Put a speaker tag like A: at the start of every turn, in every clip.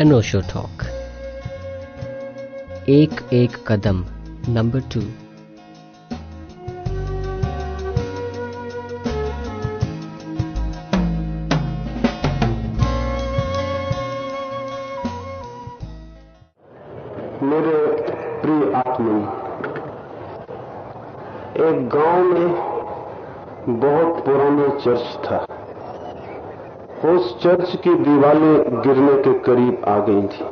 A: अनोशो talk एक एक कदम number two
B: में बहुत पुराना चर्च था। उस चर्च की दीवारें गिरने के करीब आ गई थी।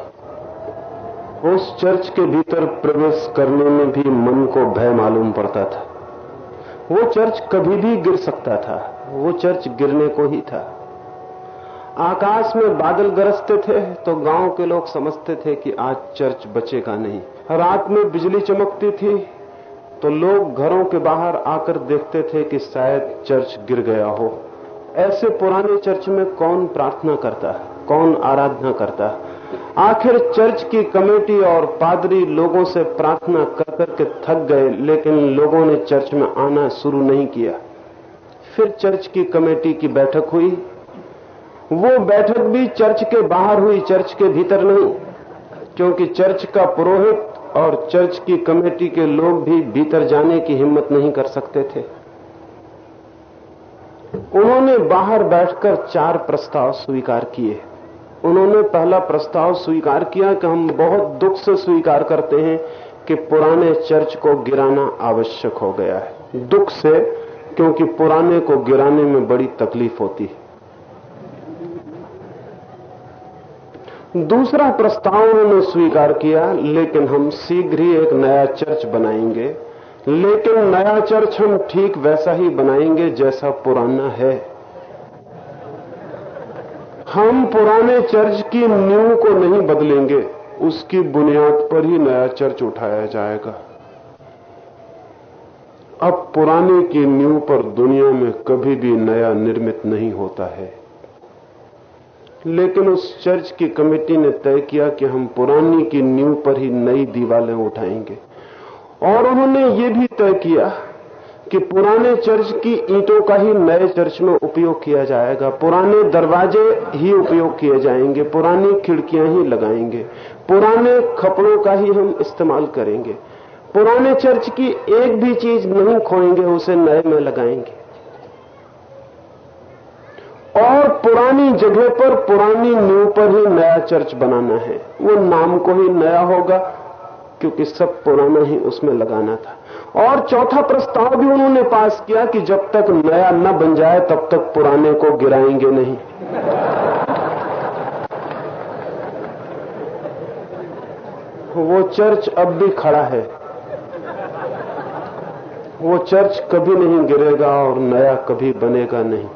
B: उस चर्च के भीतर प्रवेश करने में भी मन को भय मालूम पड़ता था। वो चर्च कभी भी गिर सकता था। वो चर्च गिरने को ही था। आकाश में बादल गरजते थे तो गाँव के लोग समझते थे कि आज चर्च बचेगा नहीं। रात में बिजली चमकती थी तो लोग घरों के बाहर आकर देखते थे कि शायद चर्च गिर गया हो। ऐसे पुराने चर्च में कौन प्रार्थना करता है? कौन आराधना करता है? आखिर चर्च की कमेटी और पादरी लोगों से प्रार्थना कर करके थक गए, लेकिन लोगों ने चर्च में आना शुरू नहीं किया। फिर चर्च की कमेटी की बैठक हुई। वो बैठक भी चर्च के बाहर हुई, चर्च के भीतर नहीं, क्योंकि चर्च का पुरोहित और चर्च की कमेटी के लोग भी भीतर जाने की हिम्मत नहीं कर सकते थे। उन्होंने बाहर बैठकर चार प्रस्ताव स्वीकार किए। उन्होंने पहला प्रस्ताव स्वीकार किया कि हम बहुत दुख से स्वीकार करते हैं कि पुराने चर्च को गिराना आवश्यक हो गया है। दुख से, क्योंकि पुराने को गिराने में बड़ी तकलीफ़ होती है। दूसरा प्रस्ताव उन्होंने स्वीकार किया, लेकिन हम शीघ्र ही एक नया चर्च बनाएँगे। लेकिन नया चर्च हम ठीक वैसा ही बनाएँगे जैसा पुराना है। हम पुराने चर्च की नींव को नहीं बदलेंगे, उसकी बुनियाद पर ही नया चर्च उठाया जाएगा। अब पुराने की नींव पर दुनिया में कभी भी नया निर्मित नहीं होता है। लेकिन उस चर्च की कमेटी ने तय किया कि हम पुरानी की नींव पर ही नई दीवारें उठाएँगे। और उन्होंने ये भी तय किया कि पुराने चर्च की ईंटों का ही नए चर्च में उपयोग किया जाएगा। पुराने दरवाजे ही उपयोग किए जाएँगे, पुरानी खिड़कियाँ ही लगाएँगे, पुराने कपड़ों का ही हम इस्तेमाल करेंगे। पुराने चर्च की एक भी चीज़ नहीं खोएँगे, उसे नए में लगाएँगे। और पुरानी जगह पर, पुरानी नींव पर ही नया चर्च बनाना है। वो नाम को ही नया होगा, क्योंकि सब पुराना ही उसमें लगाना था। और चौथा प्रस्ताव भी उन्होंने पास किया कि जब तक नया न बन जाए, तब तक पुराने को गिराएँगे नहीं। वो चर्च अब भी खड़ा है। वो चर्च कभी नहीं गिरेगा और नया कभी बनेगा नहीं।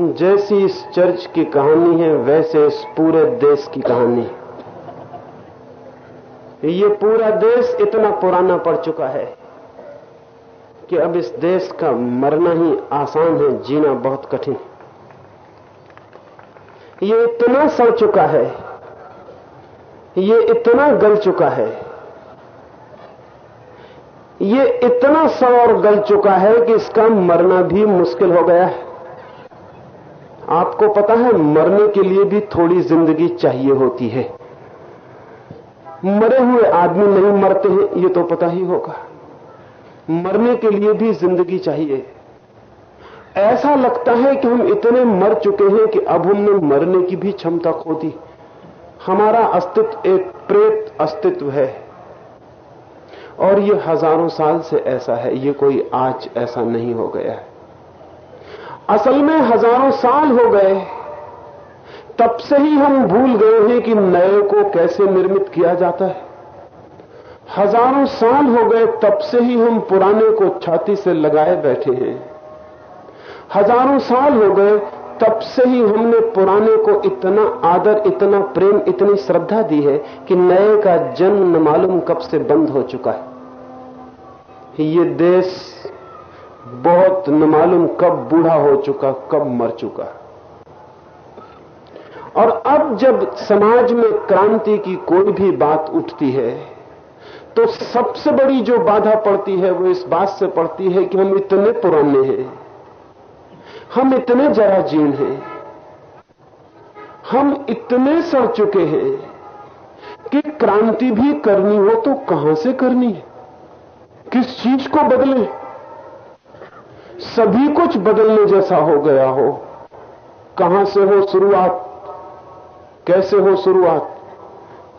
B: जैसी इस चर्च की कहानी है, वैसे इस पूरे देश की कहानी है। ये पूरा देश इतना पुराना पड़ चुका है कि अब इस देश का मरना ही आसान है, जीना बहुत कठिन ये इतना सड़ चुका है, ये इतना गल चुका है, ये इतना सड़ और गल चुका है कि इसका मरना भी मुश्किल हो गया है। आपको पता है, मरने के लिए भी थोड़ी ज़िंदगी चाहिए होती है। मरे हुए आदमी नहीं मरते हैं, ये तो पता ही होगा। मरने के लिए भी ज़िंदगी चाहिए। ऐसा लगता है कि हम इतने मर चुके हैं कि अब हमने मरने की भी क्षमता खो दी। हमारा अस्तित्व एक प्रेत अस्तित्व है। और ये हज़ारों साल से ऐसा है, ये कोई आज ऐसा नहीं हो गया है। असल में हज़ारों साल हो गए, तब से ही हम भूल गए हैं कि नए को कैसे निर्मित किया जाता है। हज़ारों साल हो गए, तब से ही हम पुराने को छाती से लगाए बैठे हैं। हज़ारों साल हो गए, तब से ही हमने पुराने को इतना आदर, इतना प्रेम, इतनी श्रद्धा दी है कि नए का जन्म न मालूम कब से बंद हो चुका है। ये देश बहुत न मालूम कब बूढ़ा हो चुका, कब मर चुका। और अब जब समाज में क्रांति की कोई भी बात उठती है तो सबसे बड़ी जो बाधा पड़ती है, वो इस बात से पड़ती है कि हम इतने पुराने हैं। हम इतने जरा जीर्ण हैं। हम इतने सड़ चुके हैं कि क्रांति भी करनी हो तो कहाँ से करनी है? किस चीज़ को बदले? सभी कुछ बदलने जैसा हो गया हो। कहाँ से हो शुरुआत? कैसे हो शुरुआत?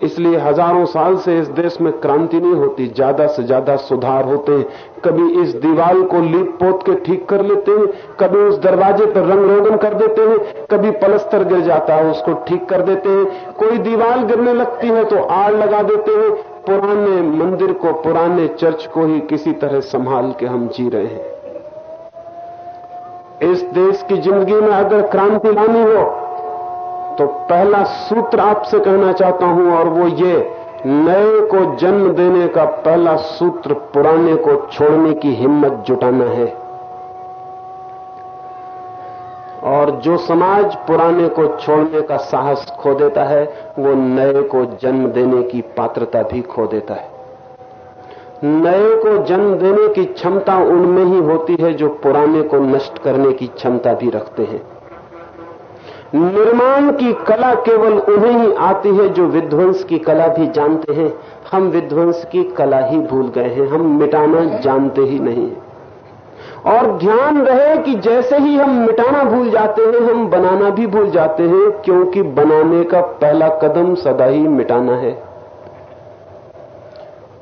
B: इसलिए हज़ारों साल से इस देश में क्रांति नहीं होती, ज़्यादा से ज़्यादा सुधार होते हैं। कभी इस दीवार को लीप पोत के ठीक कर लेते हैं, कभी उस दरवाजे पर रंग रोगन कर देते हैं, कभी पलस्तर गिर जाता है, उसको ठीक कर देते हैं। कोई दीवार गिरने लगती है तो आड़ लगा देते हैं। पुराने मंदिर को, पुराने चर्च को ही किसी तरह संभाल के हम जी रहे हैं। इस देश की ज़िंदगी में अगर क्रांति लानी हो तो पहला सूत्र आपसे कहना चाहता हूँ, और वो ये, नए को जन्म देने का पहला सूत्र पुराने को छोड़ने की हिम्मत जुटाना है। और जो समाज पुराने को छोड़ने का साहस खो देता है, वो नए को जन्म देने की पात्रता भी खो देता है। नए को जन्म देने की क्षमता उनमें ही होती है जो पुराने को नष्ट करने की क्षमता भी रखते हैं। निर्माण की कला केवल उन्हें ही आती है जो विध्वंस की कला भी जानते हैं। हम विध्वंस की कला ही भूल गए हैं, हम मिटाना जानते ही नहीं और ध्यान रहे कि जैसे ही हम मिटाना भूल जाते हैं, हम बनाना भी भूल जाते हैं, क्योंकि बनाने का पहला कदम सदा ही मिटाना है।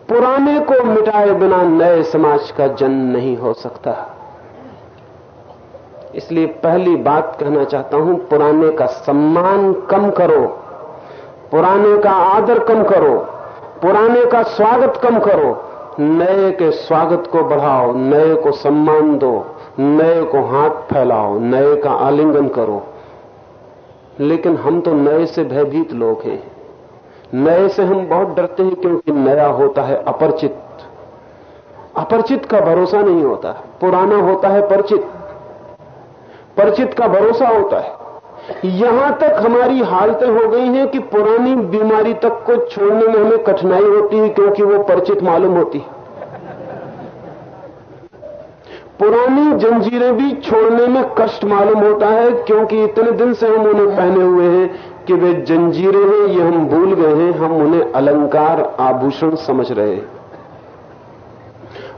B: पुराने को मिटाए बिना नए समाज का जन्म नहीं हो सकता। इसलिए पहली बात कहना चाहता हूँ, पुराने का सम्मान कम करो, पुराने का आदर कम करो, पुराने का स्वागत कम करो, नए के स्वागत को बढ़ाओ, नए को सम्मान दो, नए को हाथ फैलाओ, नए का आलिंगन करो। लेकिन हम तो नए से भयभीत लोग हैं। नए से हम बहुत डरते हैं क्योंकि नया होता है अपरिचित। अपरिचित का भरोसा नहीं होता। पुराना होता है परिचित। परिचित का भरोसा होता है। यहाँ तक हमारी हालतें हो गई हैं कि पुरानी बीमारी तक को छोड़ने में हमें कठिनाई होती है क्योंकि वो परिचित मालूम होती है। पुरानी जंजीरें भी छोड़ने में कष्ट मालूम होता है क्योंकि इतने दिन से हम उन्हें पहने हुए हैं कि वे जंजीरें हैं ये हम भूल गए हैं, हम उन्हें अलंकार, आभूषण समझ रहे हैं।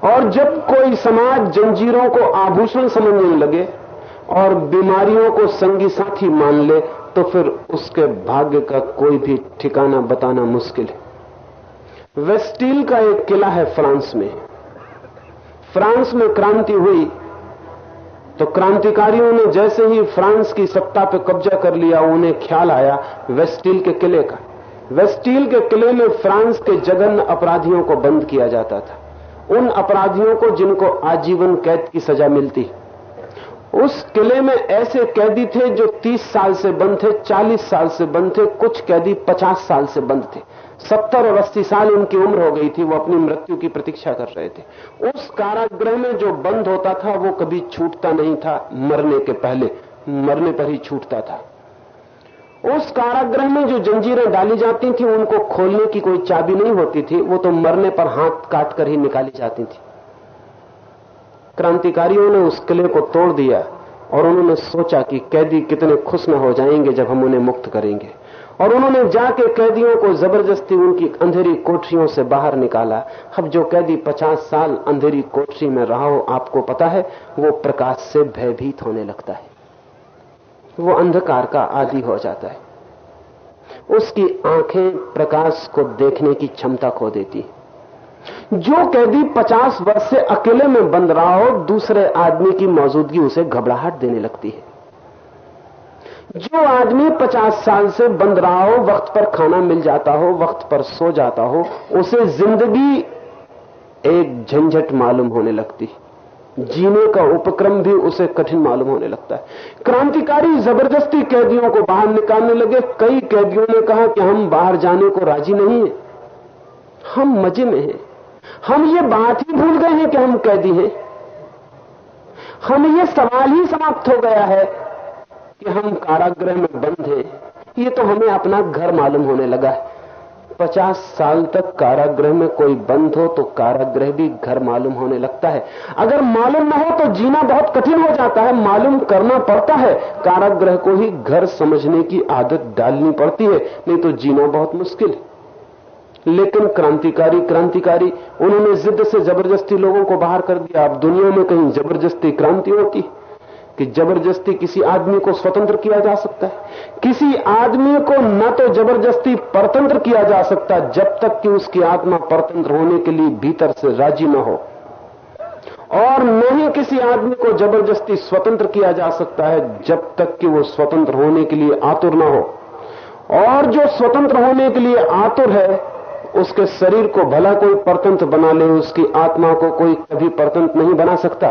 B: और जब कोई समाज जंजीरों को आभूषण समझने लगे और बीमारियों को संगी साथी मान ले तो फिर उसके भाग्य का कोई भी ठिकाना बताना मुश्किल है। वेस्टील का एक किला है फ्रांस में। फ्रांस में क्रांति हुई तो क्रांतिकारियों ने जैसे ही फ्रांस की सत्ता पर कब्जा कर लिया, उन्हें ख्याल आया वेस्टील के किले का। वेस्टील के किले में फ्रांस के जघन्य अपराधियों को बंद किया जाता था। उन अपराधियों को जिनको आजीवन कैद की सजा मिलती है। उस किले में ऐसे कैदी थे जो 30 साल से बंद थे 40 साल से बंद थे, कुछ कैदी 50 साल से बंद थे। 70 और 80 साल उनकी उम्र हो गई थी, वो अपनी मृत्यु की प्रतीक्षा कर रहे थे। उस कारागृह में जो बंद होता था, वो कभी छूटता नहीं था, मरने के पहले, मरने पर ही छूटता था। उस कारागृह में जो जंजीरें डाली जाती थी, उनको खोलने की कोई चाबी नहीं होती थी, वो तो मरने पर हाथ काट कर ही निकाली जाती थी। क्रांतिकारियों ने उस किले को तोड़ दिया और उन्होंने सोचा कि कैदी कितने खुश न हो जाएँगे जब हम उन्हें मुक्त करेंगे। और उन्होंने जाके कैदियों को ज़बरदस्ती उनकी अंधेरी कोठरियों से बाहर निकाला। अब जो कैदी पचास साल अंधेरी कोठरी में रहा हो, आपको पता है, वो प्रकाश से भयभीत होने लगता है। वो अंधकार का आदि हो जाता है। उसकी आँखें प्रकाश को देखने की क्षमता खो देती है। जो कैदी 50 वर्ष से अकेले में बंद रहा हो, दूसरे आदमी की मौजूदगी उसे घबराहट देने लगती है। जो आदमी 50 साल से बंद रहा हो, वक्त पर खाना मिल जाता हो, वक्त पर सो जाता हो, उसे ज़िंदगी एक झंझट मालूम होने लगती जीने का उपक्रम भी उसे कठिन मालूम होने लगता है। क्रांतिकारी ज़बरदस्ती कैदियों को बाहर निकालने लगे। कई कैदियों ने कहा कि हम बाहर जाने को राज़ी नहीं है। हम मज़े में हैं। हम ये बात ही भूल गए हैं कि हम कैदी हैं। हम ये सवाल ही समाप्त हो गया है कि हम कारागृह में बंद हैं। ये तो हमें अपना घर मालूम होने लगा है। पचास साल तक कारागृह में कोई बंद हो तो कारागृह भी घर मालूम होने लगता है। अगर मालूम न हो तो जीना बहुत कठिन हो जाता है। मालूम करना पड़ता है। कारागृह को ही घर समझने की आदत डालनी पड़ती है। नहीं तो जीना बहुत मुश्किल है। लेकिन क्रांतिकारी क्रांतिकारी, उन्होंने जिद से ज़बरदस्ती लोगों को बाहर कर दिया। अब दुनिया में कहीं ज़बरदस्ती क्रांति होती कि ज़बरदस्ती किसी आदमी को स्वतंत्र किया जा सकता है? किसी आदमी को न तो ज़बरदस्ती परतंत्र किया जा सकता, जब तक कि उसकी आत्मा परतंत्र होने के लिए भीतर से राज़ी न हो। और न ही किसी आदमी को ज़बरदस्ती स्वतंत्र किया जा सकता है, जब तक कि वो स्वतंत्र होने के लिए आतुर न हो। और जो स्वतंत्र होने के लिए आतुर है उसके शरीर को भला कोई परतंत्र बना ले, उसकी आत्मा को कोई कभी परतंत्र नहीं बना सकता।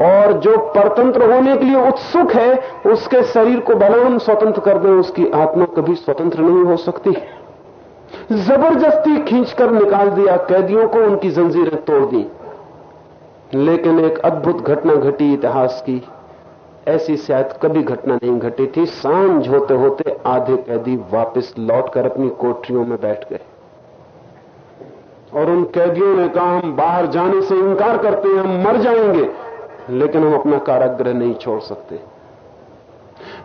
B: और जो परतंत्र होने के लिए उत्सुक है, उसके शरीर को भला हम स्वतंत्र कर दें, उसकी आत्मा कभी स्वतंत्र नहीं हो सकती। ज़बरदस्ती खींचकर निकाल दिया, कैदियों को उनकी जंजीरें तोड़ दी। लेकिन एक अद्भुत घटना घटी इतिहास की। ऐसी शायद कभी घटना नहीं घटी थी। साँझ होते होते आधे कैदी वापस लौटकर अपनी कोठरियों में बैठ गए। और उन कैदियों ने कहा, हम बाहर जाने से इंकार करते हैं, हम मर जाएँगे। लेकिन हम अपना कारागृह नहीं छोड़ सकते।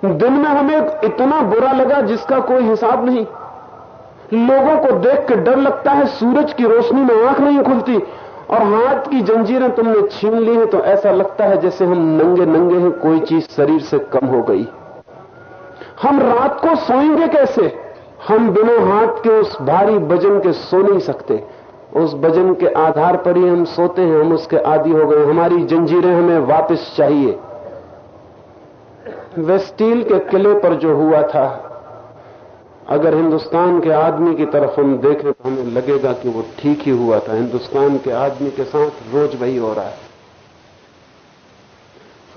B: दिन में हमें इतना बुरा लगा जिसका कोई हिसाब नहीं। लोगों को देख के डर लगता है, सूरज की रोशनी में आँख नहीं खुलती, और हाथ की जंजीरें तुमने छीन ली हैं तो ऐसा लगता है जैसे हम नंगे नंगे हैं, कोई चीज़ शरीर से कम हो गई। हम रात को सोएँगे कैसे? हम बिना हाथ के उस भारी वज़न के सो नहीं सकते। उस भजन के आधार पर ही हम सोते हैं, हम उसके आदि हो गए। हमारी जंजीरें हमें वापस चाहिए। वेस्टील के किले पर जो हुआ था, अगर हिंदुस्तान के आदमी की तरफ़ हम देखें तो हमें लगेगा कि वो ठीक ही हुआ था। हिंदुस्तान के आदमी के साथ रोज वही हो रहा है।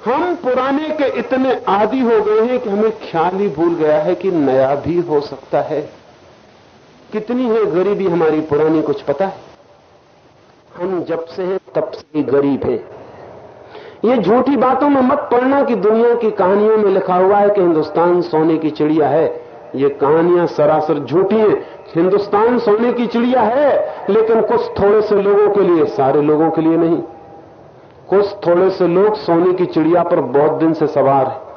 B: हम पुराने के इतने आदि हो गए हैं कि हमें ख्याल ही भूल गया है कि नया भी हो सकता है। कितनी है गरीबी हमारी पुरानी, कुछ पता है? हम जब से हैं, तब से ही गरीब हैं। ये झूठी बातों में मत पढ़ना कि दुनिया की कहानियों में लिखा हुआ है कि हिंदुस्तान सोने की चिड़िया है। ये कहानियाँ सरासर झूठी हैं। हिंदुस्तान सोने की चिड़िया है, लेकिन कुछ थोड़े से लोगों के लिए, सारे लोगों के लिए नहीं। कुछ थोड़े से लोग सोने की चिड़िया पर बहुत दिन से सवार है।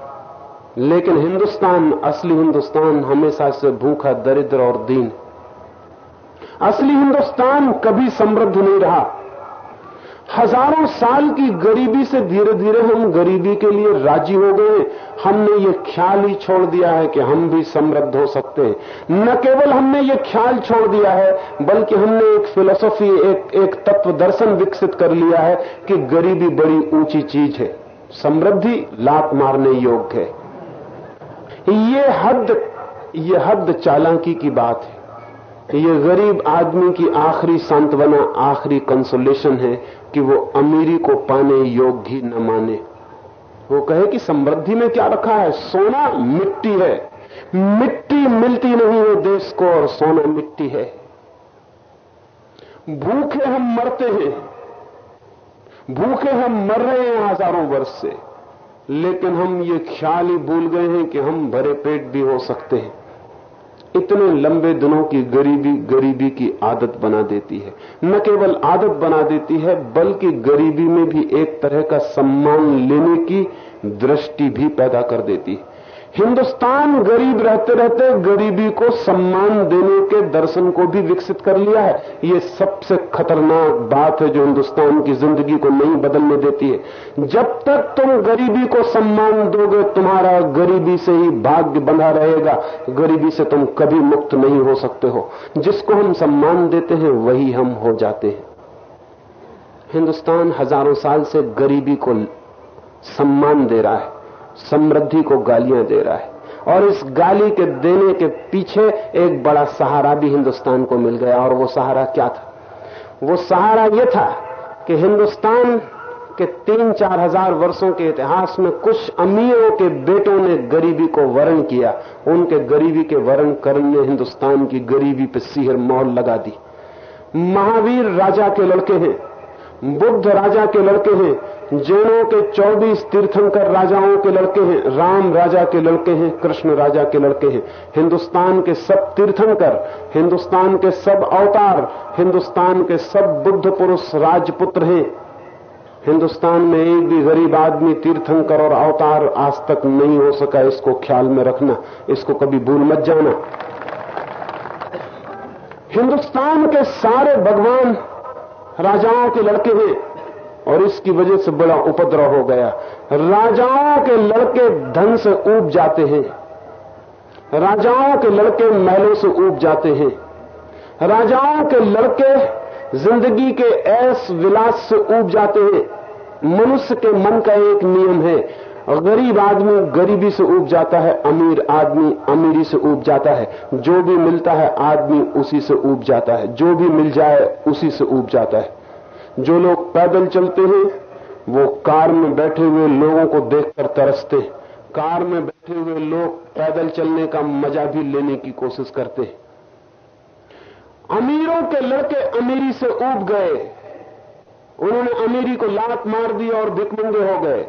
B: लेकिन हिंदुस्तान, असली हिंदुस्तान हमेशा से भूखा, दरिद्र और दीन असली हिंदुस्तान कभी समृद्ध नहीं रहा। हज़ारों साल की गरीबी से धीरे धीरे हम गरीबी के लिए राज़ी हो गए हमने ये ख्याल ही छोड़ दिया है कि हम भी समृद्ध हो सकते हैं। न केवल हमने ये ख्याल छोड़ दिया है, बल्कि हमने एक फिलोसफी एक एक तत्व दर्शन विकसित कर लिया है कि गरीबी बड़ी ऊँची चीज़ है। समृद्धि लात मारने योग्य है। ये हद ये हद चालाकी की बात है। ये गरीब आदमी की आखिरी सांत्वना, आखिरी कंसोलेशन है कि वो अमीरी को पाने योग्य ही न माने। वो कहे कि समृद्धि में क्या रखा है? सोना मिट्टी है। मिट्टी मिलती नहीं है देश को और सोना मिट्टी है। भूखे हम मरते हैं। भूखे हम मर रहे हैं हज़ारों वर्ष से। लेकिन हम ये ख्याल ही भूल गए हैं कि हम भरे पेट भी हो सकते हैं। इतने लंबे दिनों की गरीबी गरीबी की आदत बना देती है। न केवल आदत बना देती है, बल्कि गरीबी में भी एक तरह का सम्मान लेने की दृष्टि भी पैदा कर देती है। हिंदुस्तान गरीब रहते रहते गरीबी को सम्मान देने के दर्शन को भी विकसित कर लिया है। ये सबसे खतरनाक बात है जो हिंदुस्तान की ज़िंदगी को नहीं बदलने देती है। जब तक तुम गरीबी को सम्मान दोगे, तुम्हारा गरीबी से ही भाग्य बंधा रहेगा। गरीबी से तुम कभी मुक्त नहीं हो सकते हो। जिसको हम सम्मान देते हैं, वही हम हो जाते हैं। हिंदुस्तान हज़ारों साल से गरीबी को सम्मान दे रहा है। समृद्धि को गालियाँ दे रहा है। और इस गाली के देने के पीछे एक बड़ा सहारा भी हिंदुस्तान को मिल गया। और वो सहारा क्या था? वो सहारा ये था कि हिंदुस्तान के तीन चार हज़ार वर्षों के इतिहास में कुछ अमीरों के बेटों ने गरीबी को वर्ण किया। उनके गरीबी के वर्ण करने हिंदुस्तान की गरीबी पर सीहर मोहर लगा दी। महावीर राजा के लड़के हैं। बुद्ध राजा के लड़के हैं, जैनों के 24 तीर्थंकर राजाओं के लड़के हैं, राम राजा के लड़के हैं, कृष्ण राजा के लड़के हैं। हिंदुस्तान के सब तीर्थंकर, हिंदुस्तान के सब अवतार, हिंदुस्तान के सब बुद्ध पुरुष राजपुत्र हैं। हिंदुस्तान में एक भी गरीब आदमी तीर्थंकर और अवतार आज तक नहीं हो सका, इसको ख्याल में रखना, इसको कभी भूल मत जाना। हिंदुस्तान के सारे भगवान राजाओं के लड़के हैं और इसकी वजह से बड़ा उपद्रव हो गया। राजाओं के लड़के धन से ऊब जाते हैं। राजाओं के लड़के महलों से ऊब जाते हैं। राजाओं के लड़के ज़िंदगी के ऐस विलास से ऊब जाते हैं। मनुष्य के मन का एक नियम है गरीब आदमी गरीबी से उब जाता है, अमीर आदमी अमीरी से उब जाता है। जो भी मिलता है, आदमी उसी से ऊब जाता है। जो भी मिल जाए, उसी से ऊब जाता है। जो लोग पैदल चलते हैं, वो कार में बैठे हुए लोगों को देखकर तरसते हैं। कार में बैठे हुए लोग पैदल चलने का मज़ा भी लेने की कोशिश करते हैं। अमीरों के लड़के अमीरी से उब गए। उन्होंने अमीरी को लात मार दी और भिकमंगे हो गए।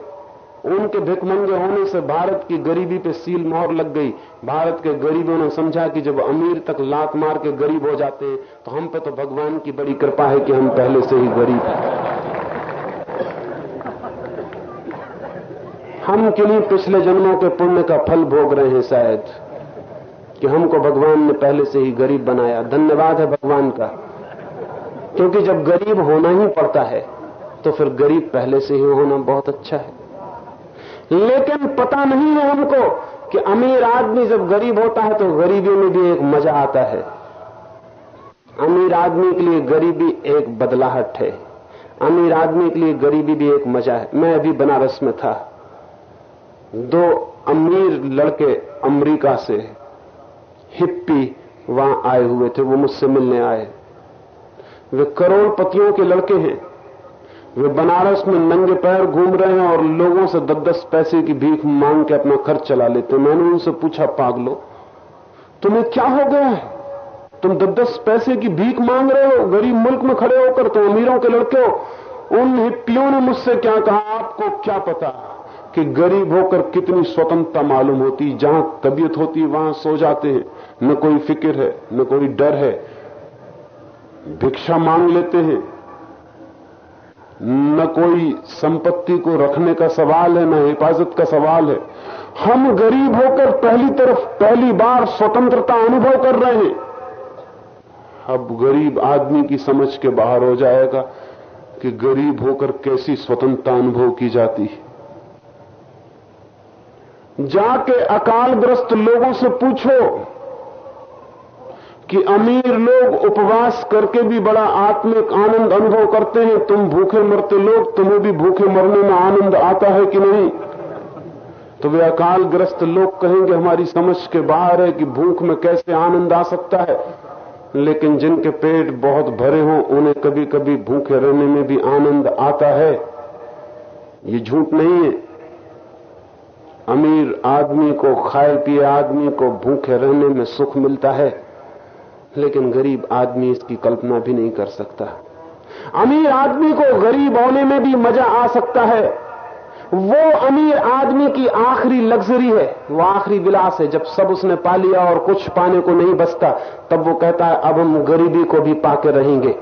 B: उनके भिकमंगे होने से भारत की गरीबी पे सील मोहर लग गई। भारत के गरीबों ने समझा कि जब अमीर तक लात मार के गरीब हो जाते हैं तो हम पे तो भगवान की बड़ी कृपा है कि हम पहले से ही गरीब हम किन्हीं पिछले जन्मों के पुण्य का फल भोग रहे हैं शायद, कि हमको भगवान ने पहले से ही गरीब बनाया। धन्यवाद है भगवान का, क्योंकि जब गरीब होना ही पड़ता है तो फिर गरीब पहले से ही होना बहुत अच्छा है। लेकिन पता नहीं है हमको कि अमीर आदमी जब गरीब होता है तो गरीबी में भी एक मज़ा आता है। अमीर आदमी के लिए गरीबी एक बदलाहट है। अमीर आदमी के लिए गरीबी भी एक मज़ा है। मैं अभी बनारस में था। दो अमीर लड़के अमेरिका से हिप्पी वहाँ आए हुए थे, वो मुझसे मिलने आए। वे करोड़पतियों के लड़के हैं। वे बनारस में नंगे पैर घूम रहे हैं और लोगों से दस दस पैसे की भीख मांग के अपना खर्च चला लेते हैं। मैंने उनसे पूछा, पागलो, तुम्हें क्या हो गया है? तुम दस दस पैसे की भीख मांग रहे हो? गरीब मुल्क में खड़े होकर तुम अमीरों के लड़के हो। उन हिप्पियों ने मुझसे क्या कहा? आपको क्या पता कि गरीब होकर कितनी स्वतंत्रता मालूम होती? जहाँ तबीयत होती, वहाँ सो जाते हैं। न कोई फ़िक्र है, न कोई डर है। भिक्षा मांग लेते हैं। न कोई संपत्ति को रखने का सवाल है, न हिफाजत का सवाल है। हम गरीब होकर पहली तरफ़, पहली बार स्वतंत्रता अनुभव कर रहे हैं। अब गरीब आदमी की समझ के बाहर हो जाएगा कि गरीब होकर कैसी स्वतंत्रता अनुभव की जाती है। जाके अकालग्रस्त लोगों से पूछो कि अमीर लोग उपवास करके भी बड़ा आत्मिक आनंद अनुभव करते हैं। तुम भूखे मरते लोग, तुम्हें भी भूखे मरने में आनंद आता है कि नहीं? तो वे अकालग्रस्त लोग कहेंगे, हमारी समझ के बाहर है कि भूख में कैसे आनंद आ सकता है। लेकिन जिनके पेट बहुत भरे हों, उन्हें कभी कभी भूखे रहने में भी आनंद आता है। ये झूठ नहीं है। अमीर आदमी को, खाए पिए आदमी को भूखे रहने में सुख मिलता है। लेकिन गरीब आदमी इसकी कल्पना भी नहीं कर सकता। अमीर आदमी को गरीब होने में भी मज़ा आ सकता है। वो अमीर आदमी की आखिरी लग्जरी है। वो आखिरी विलास है। जब सब उसने पा लिया और कुछ पाने को नहीं बचता, तब वो कहता है, अब हम गरीबी को भी पाके रहेंगे।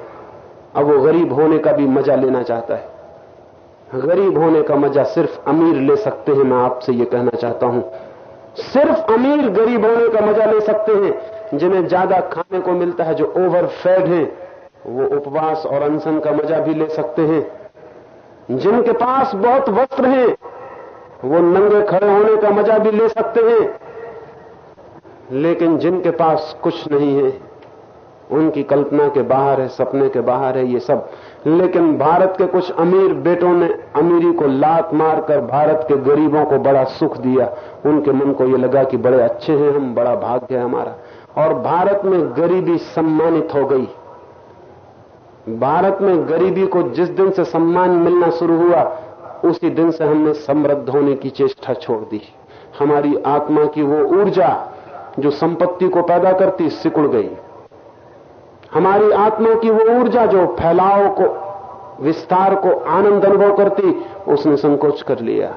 B: अब वो गरीब होने का भी मज़ा लेना चाहता है। गरीब होने का मज़ा सिर्फ़ अमीर ले सकते हैं, मैं आपसे ये कहना चाहता हूँ। सिर्फ़ अमीर गरीब होने का मज़ा ले सकते हैं जिन्हें ज़्यादा खाने को मिलता है, जो ओवर फेड है, वो उपवास और अनशन का मज़ा भी ले सकते हैं। जिनके पास बहुत वस्त्र हैं, वो नंगे खड़े होने का मज़ा भी ले सकते हैं। लेकिन जिनके पास कुछ नहीं है, उनकी कल्पना के बाहर है, सपने के बाहर है, ये सब। लेकिन भारत के कुछ अमीर बेटों ने अमीरी को लात मारकर भारत के गरीबों को बड़ा सुख दिया। उनके मन को ये लगा कि बड़े अच्छे हैं हम, बड़ा भाग्य है हमारा। और भारत में गरीबी सम्मानित हो गई। भारत में गरीबी को जिस दिन से सम्मान मिलना शुरू हुआ, उसी दिन से हमने समृद्ध होने की चेष्टा छोड़ दी। हमारी आत्मा की वो ऊर्जा जो संपत्ति को पैदा करती, सिकुड़ गई। हमारी आत्मा की वो ऊर्जा जो फैलाव को, विस्तार को आनंद अनुभव करती, उसने संकोच कर लिया।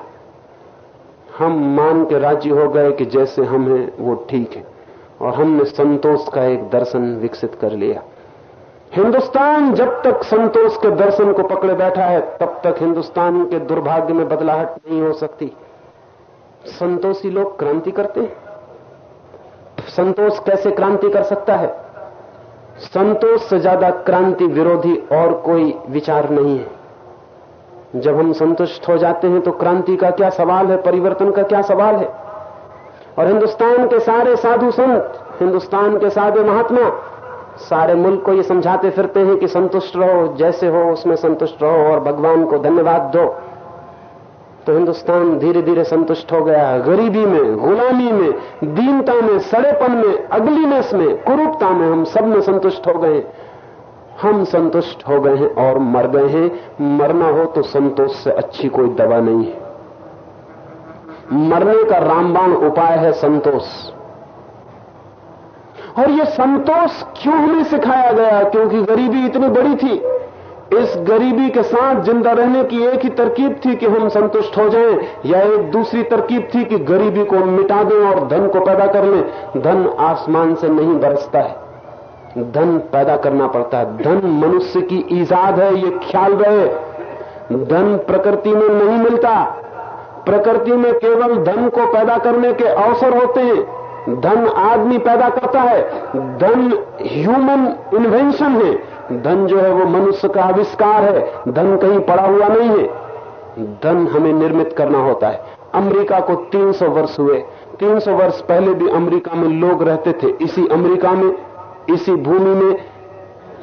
B: हम मान के राज़ी हो गए कि जैसे हम हैं, वो ठीक है। और हमने संतोष का एक दर्शन विकसित कर लिया। हिंदुस्तान जब तक संतोष के दर्शन को पकड़े बैठा है, तब तक हिंदुस्तान के दुर्भाग्य में बदलाहट नहीं हो सकती। संतोषी लोग क्रांति करते हैं। संतोष कैसे क्रांति कर सकता है? संतोष से ज़्यादा क्रांति विरोधी और कोई विचार नहीं है। जब हम संतुष्ट हो जाते हैं तो क्रांति का क्या सवाल है? परिवर्तन का क्या सवाल है? और हिंदुस्तान के सारे साधु संत, हिंदुस्तान के सारे महात्मा, सारे मुल्क को ये समझाते फिरते हैं कि संतुष्ट रहो, जैसे हो उसमें संतुष्ट रहो और भगवान को धन्यवाद दो। तो हिंदुस्तान धीरे धीरे संतुष्ट हो गया। गरीबी में, गुलामी में, दीनता में, सड़ेपन में, अगलीनेस में, कुरूपता में हम सब में संतुष्ट हो गए। हम संतुष्ट हो गए हैं और मर गए हैं। मरना हो तो संतोष से अच्छी कोई दवा नहीं है। मरने का रामबाण उपाय है संतोष। और ये संतोष क्यों हमें सिखाया गया? क्योंकि गरीबी इतनी बड़ी थी। इस गरीबी के साथ ज़िंदा रहने की एक ही तरकीब थी कि हम संतुष्ट हो जाएँ, या एक दूसरी तरकीब थी कि गरीबी को मिटा दें और धन को पैदा कर लें। धन आसमान से नहीं बरसता है। धन पैदा करना पड़ता है। धन मनुष्य की ईजाद है, ये ख्याल रहे। धन प्रकृति में नहीं मिलता। प्रकृति में केवल धन को पैदा करने के अवसर होते हैं। धन आदमी पैदा करता है। धन ह्यूमन इन्वेंशन है। धन जो है वो मनुष्य का आविष्कार है। धन कहीं पड़ा हुआ नहीं है। धन हमें निर्मित करना होता है। अमेरिका को 300 वर्ष हुए। 300 वर्ष पहले भी अमेरिका में लोग रहते थे। इसी अमेरिका में, इसी भूमि में,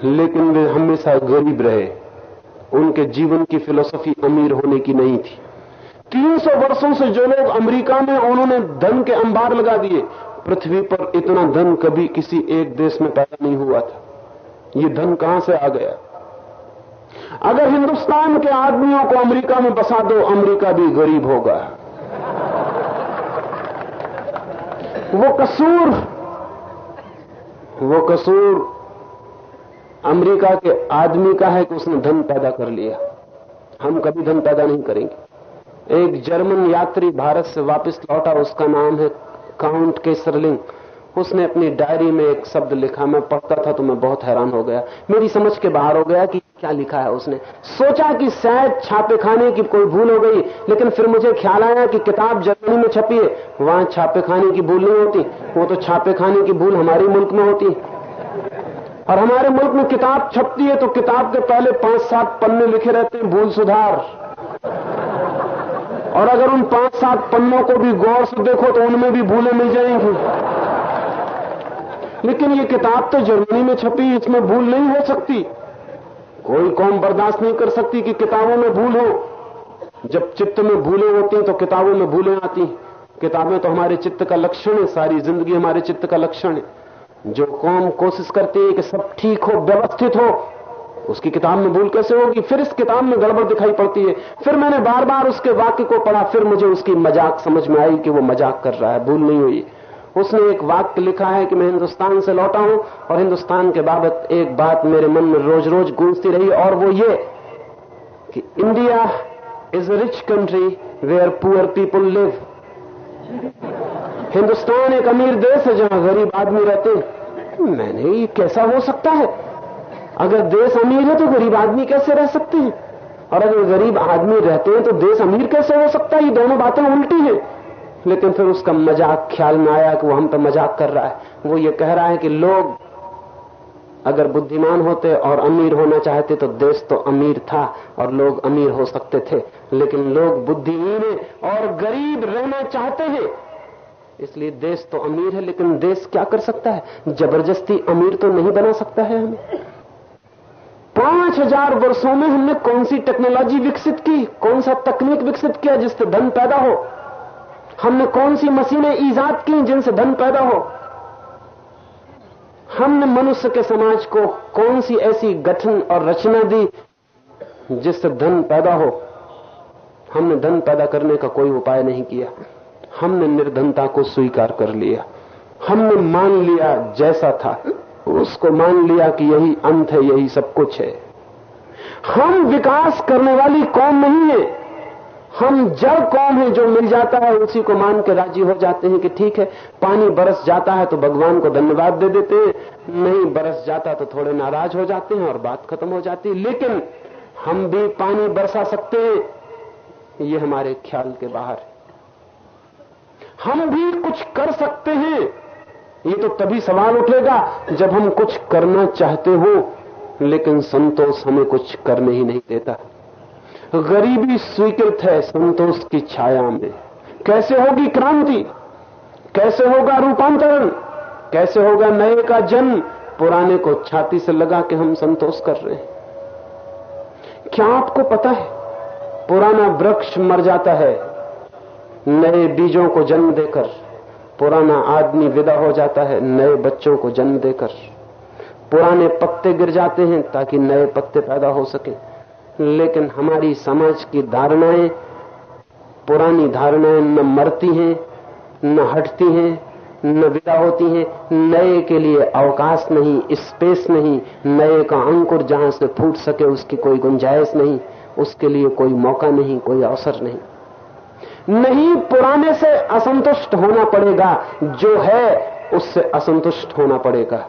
B: लेकिन वे हमेशा गरीब रहे। उनके जीवन की फिलोसफी अमीर होने की नहीं थी। 300 वर्षों से जो लोग अमेरिका में उन्होंने धन के अंबार लगा दिए। पृथ्वी पर इतना धन कभी किसी एक देश में पैदा नहीं हुआ था। ये धन कहाँ से आ गया? अगर हिंदुस्तान के आदमियों को अमेरिका में बसा दो, अमेरिका भी गरीब होगा। वो कसूर वो कसूर अमेरिका के आदमी का है कि उसने धन पैदा कर लिया। हम कभी धन पैदा नहीं करेंगे। एक जर्मन यात्री भारत से वापस लौटा, उसका नाम है काउंट केसरलिंग। उसने अपनी डायरी में एक शब्द लिखा, मैं पढ़ता था तो मैं बहुत हैरान हो गया। मेरी समझ के बाहर हो गया कि क्या लिखा है उसने। सोचा कि शायद छापे खाने की कोई भूल हो गई, लेकिन फिर मुझे ख्याल आया कि किताब जर्मनी में छपी है। वहाँ छापे खाने की भूल नहीं होती, वो तो छापे खाने की भूल हमारे मुल्क में होती। और हमारे मुल्क में किताब छपती है तो किताब के पहले पाँच सात पन्ने लिखे रहते हैं, भूल सुधार। और अगर उन पाँच सात पन्नों को भी गौर से देखो तो उनमें भी भूलें मिल जाएँगी। लेकिन ये किताब तो जर्मनी में छपी, इसमें भूल नहीं हो सकती। कोई कौम बर्दाश्त नहीं कर सकती कि किताबों में भूल हो। जब चित्त में भूलें होती हैं तो किताबों में भूलें आती हैं। किताबें तो हमारे चित्त का लक्षण है, सारी ज़िंदगी हमारे चित्त का लक्षण है। जो कौम कोशिश करती है कि सब ठीक हो, व्यवस्थित हो उसकी किताब में भूल कैसे होगी? फिर इस किताब में गड़बड़ दिखाई पड़ती है। फिर मैंने बार बार उसके वाक्य को पढ़ा, फिर मुझे उसकी मज़ाक समझ में आई कि वो मज़ाक कर रहा है, भूल नहीं हुई। उसने एक वाक्य लिखा है कि मैं हिंदुस्तान से लौटा हूँ और हिंदुस्तान के बाबत एक बात मेरे मन में रोज रोज गूंजती रही और वो ये कि India is a rich country where poor people live Hindustan एक अमीर देश है जहाँ गरीब आदमी रहते हैं। मैंने ये कैसा हो सकता है? अगर देश अमीर है तो गरीब आदमी कैसे रह सकते हैं? और अगर गरीब आदमी रहते हैं तो देश अमीर कैसे हो सकता है? ये दोनों बातें उल्टी हैं। लेकिन फिर उसका मज़ाक ख्याल में आया कि वो हम पर मज़ाक कर रहा है। वो ये कह रहा है कि लोग अगर बुद्धिमान होते और अमीर होना चाहते तो देश तो अमीर था और लोग अमीर हो सकते थे। लेकिन लोग बुद्धिहीन है और गरीब रहना चाहते हैं। इसलिए देश तो अमीर है, लेकिन देश क्या कर सकता है? ज़बरदस्ती अमीर तो नहीं बना सकता है हमें। पाँच हज़ार वर्षों में हमने कौन सी टेक्नोलॉजी विकसित की? कौन सा तकनीक विकसित किया जिससे धन पैदा हो? हमने कौन सी मशीनें ईजाद की जिनसे धन पैदा हो? हमने मनुष्य के समाज को कौन सी ऐसी गठन और रचना दी जिससे धन पैदा हो? हमने धन पैदा करने का कोई उपाय नहीं किया। हमने निर्धनता को स्वीकार कर लिया। हमने मान लिया जैसा था। उसको मान लिया कि यही अंत है, यही सब कुछ है। हम विकास करने वाली कौम नहीं है। हम जड़ कौम है जो मिल जाता है, उसी को मान के राज़ी हो जाते हैं कि ठीक है, पानी बरस जाता है तो भगवान को धन्यवाद दे देते हैं, नहीं बरस जाता तो थोड़े नाराज़ हो जाते हैं और बात खत्म हो जाती है। लेकिन हम भी पानी बरसा सकते हैं, ये हमारे ख्याल के बाहर हम भी कुछ कर सकते हैं ये तो तभी सवाल उठेगा जब हम कुछ करना चाहते हो, लेकिन संतोष हमें कुछ करने ही नहीं देता। गरीबी स्वीकृत है संतोष की छाया में। कैसे होगी क्रांति? कैसे होगा रूपांतरण? कैसे होगा नए का जन्म? पुराने को छाती से लगा के हम संतोष कर रहे हैं। क्या आपको पता है, पुराना वृक्ष मर जाता है, नए बीजों को जन्म देकर पुराना आदमी विदा हो जाता है, नए बच्चों को जन्म देकर। पुराने पत्ते गिर जाते हैं ताकि नए पत्ते पैदा हो सके। लेकिन हमारी समाज की धारणाएँ, पुरानी धारणाएँ न मरती हैं, न हटती हैं, न विदा होती हैं। नए के लिए अवकाश नहीं स्पेस नहीं, नए का अंकुर जहाँ से फूट सके उसकी कोई गुंजाइश नहीं, उसके लिए कोई मौका नहीं, कोई अवसर नहीं। नहीं पुराने से असंतुष्ट होना पड़ेगा। जो है उससे असंतुष्ट होना पड़ेगा।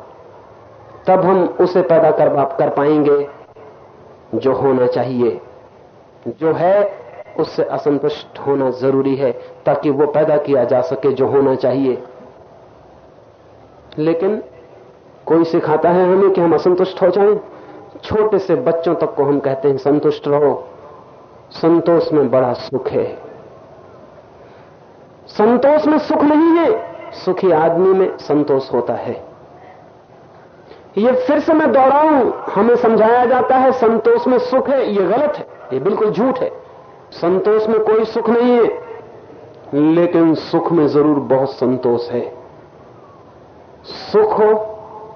B: तब हम उसे पैदा कर, कर पाएँगे जो होना चाहिए। जो है उससे असंतुष्ट होना ज़रूरी है ताकि वो पैदा किया जा सके जो होना चाहिए। लेकिन कोई सिखाता है हमें कि हम असंतुष्ट हो जाएँ? छोटे से बच्चों तक को हम कहते हैं संतुष्ट रहो। संतोष में बड़ा सुख है। संतोष में सुख नहीं है, सुखी आदमी में संतोष होता है। ये फिर से मैं दोहराऊं, हमें समझाया जाता है संतोष में सुख है, ये गलत है, ये बिल्कुल झूठ है। संतोष में कोई सुख नहीं है, लेकिन सुख में ज़रूर बहुत संतोष है। सुख हो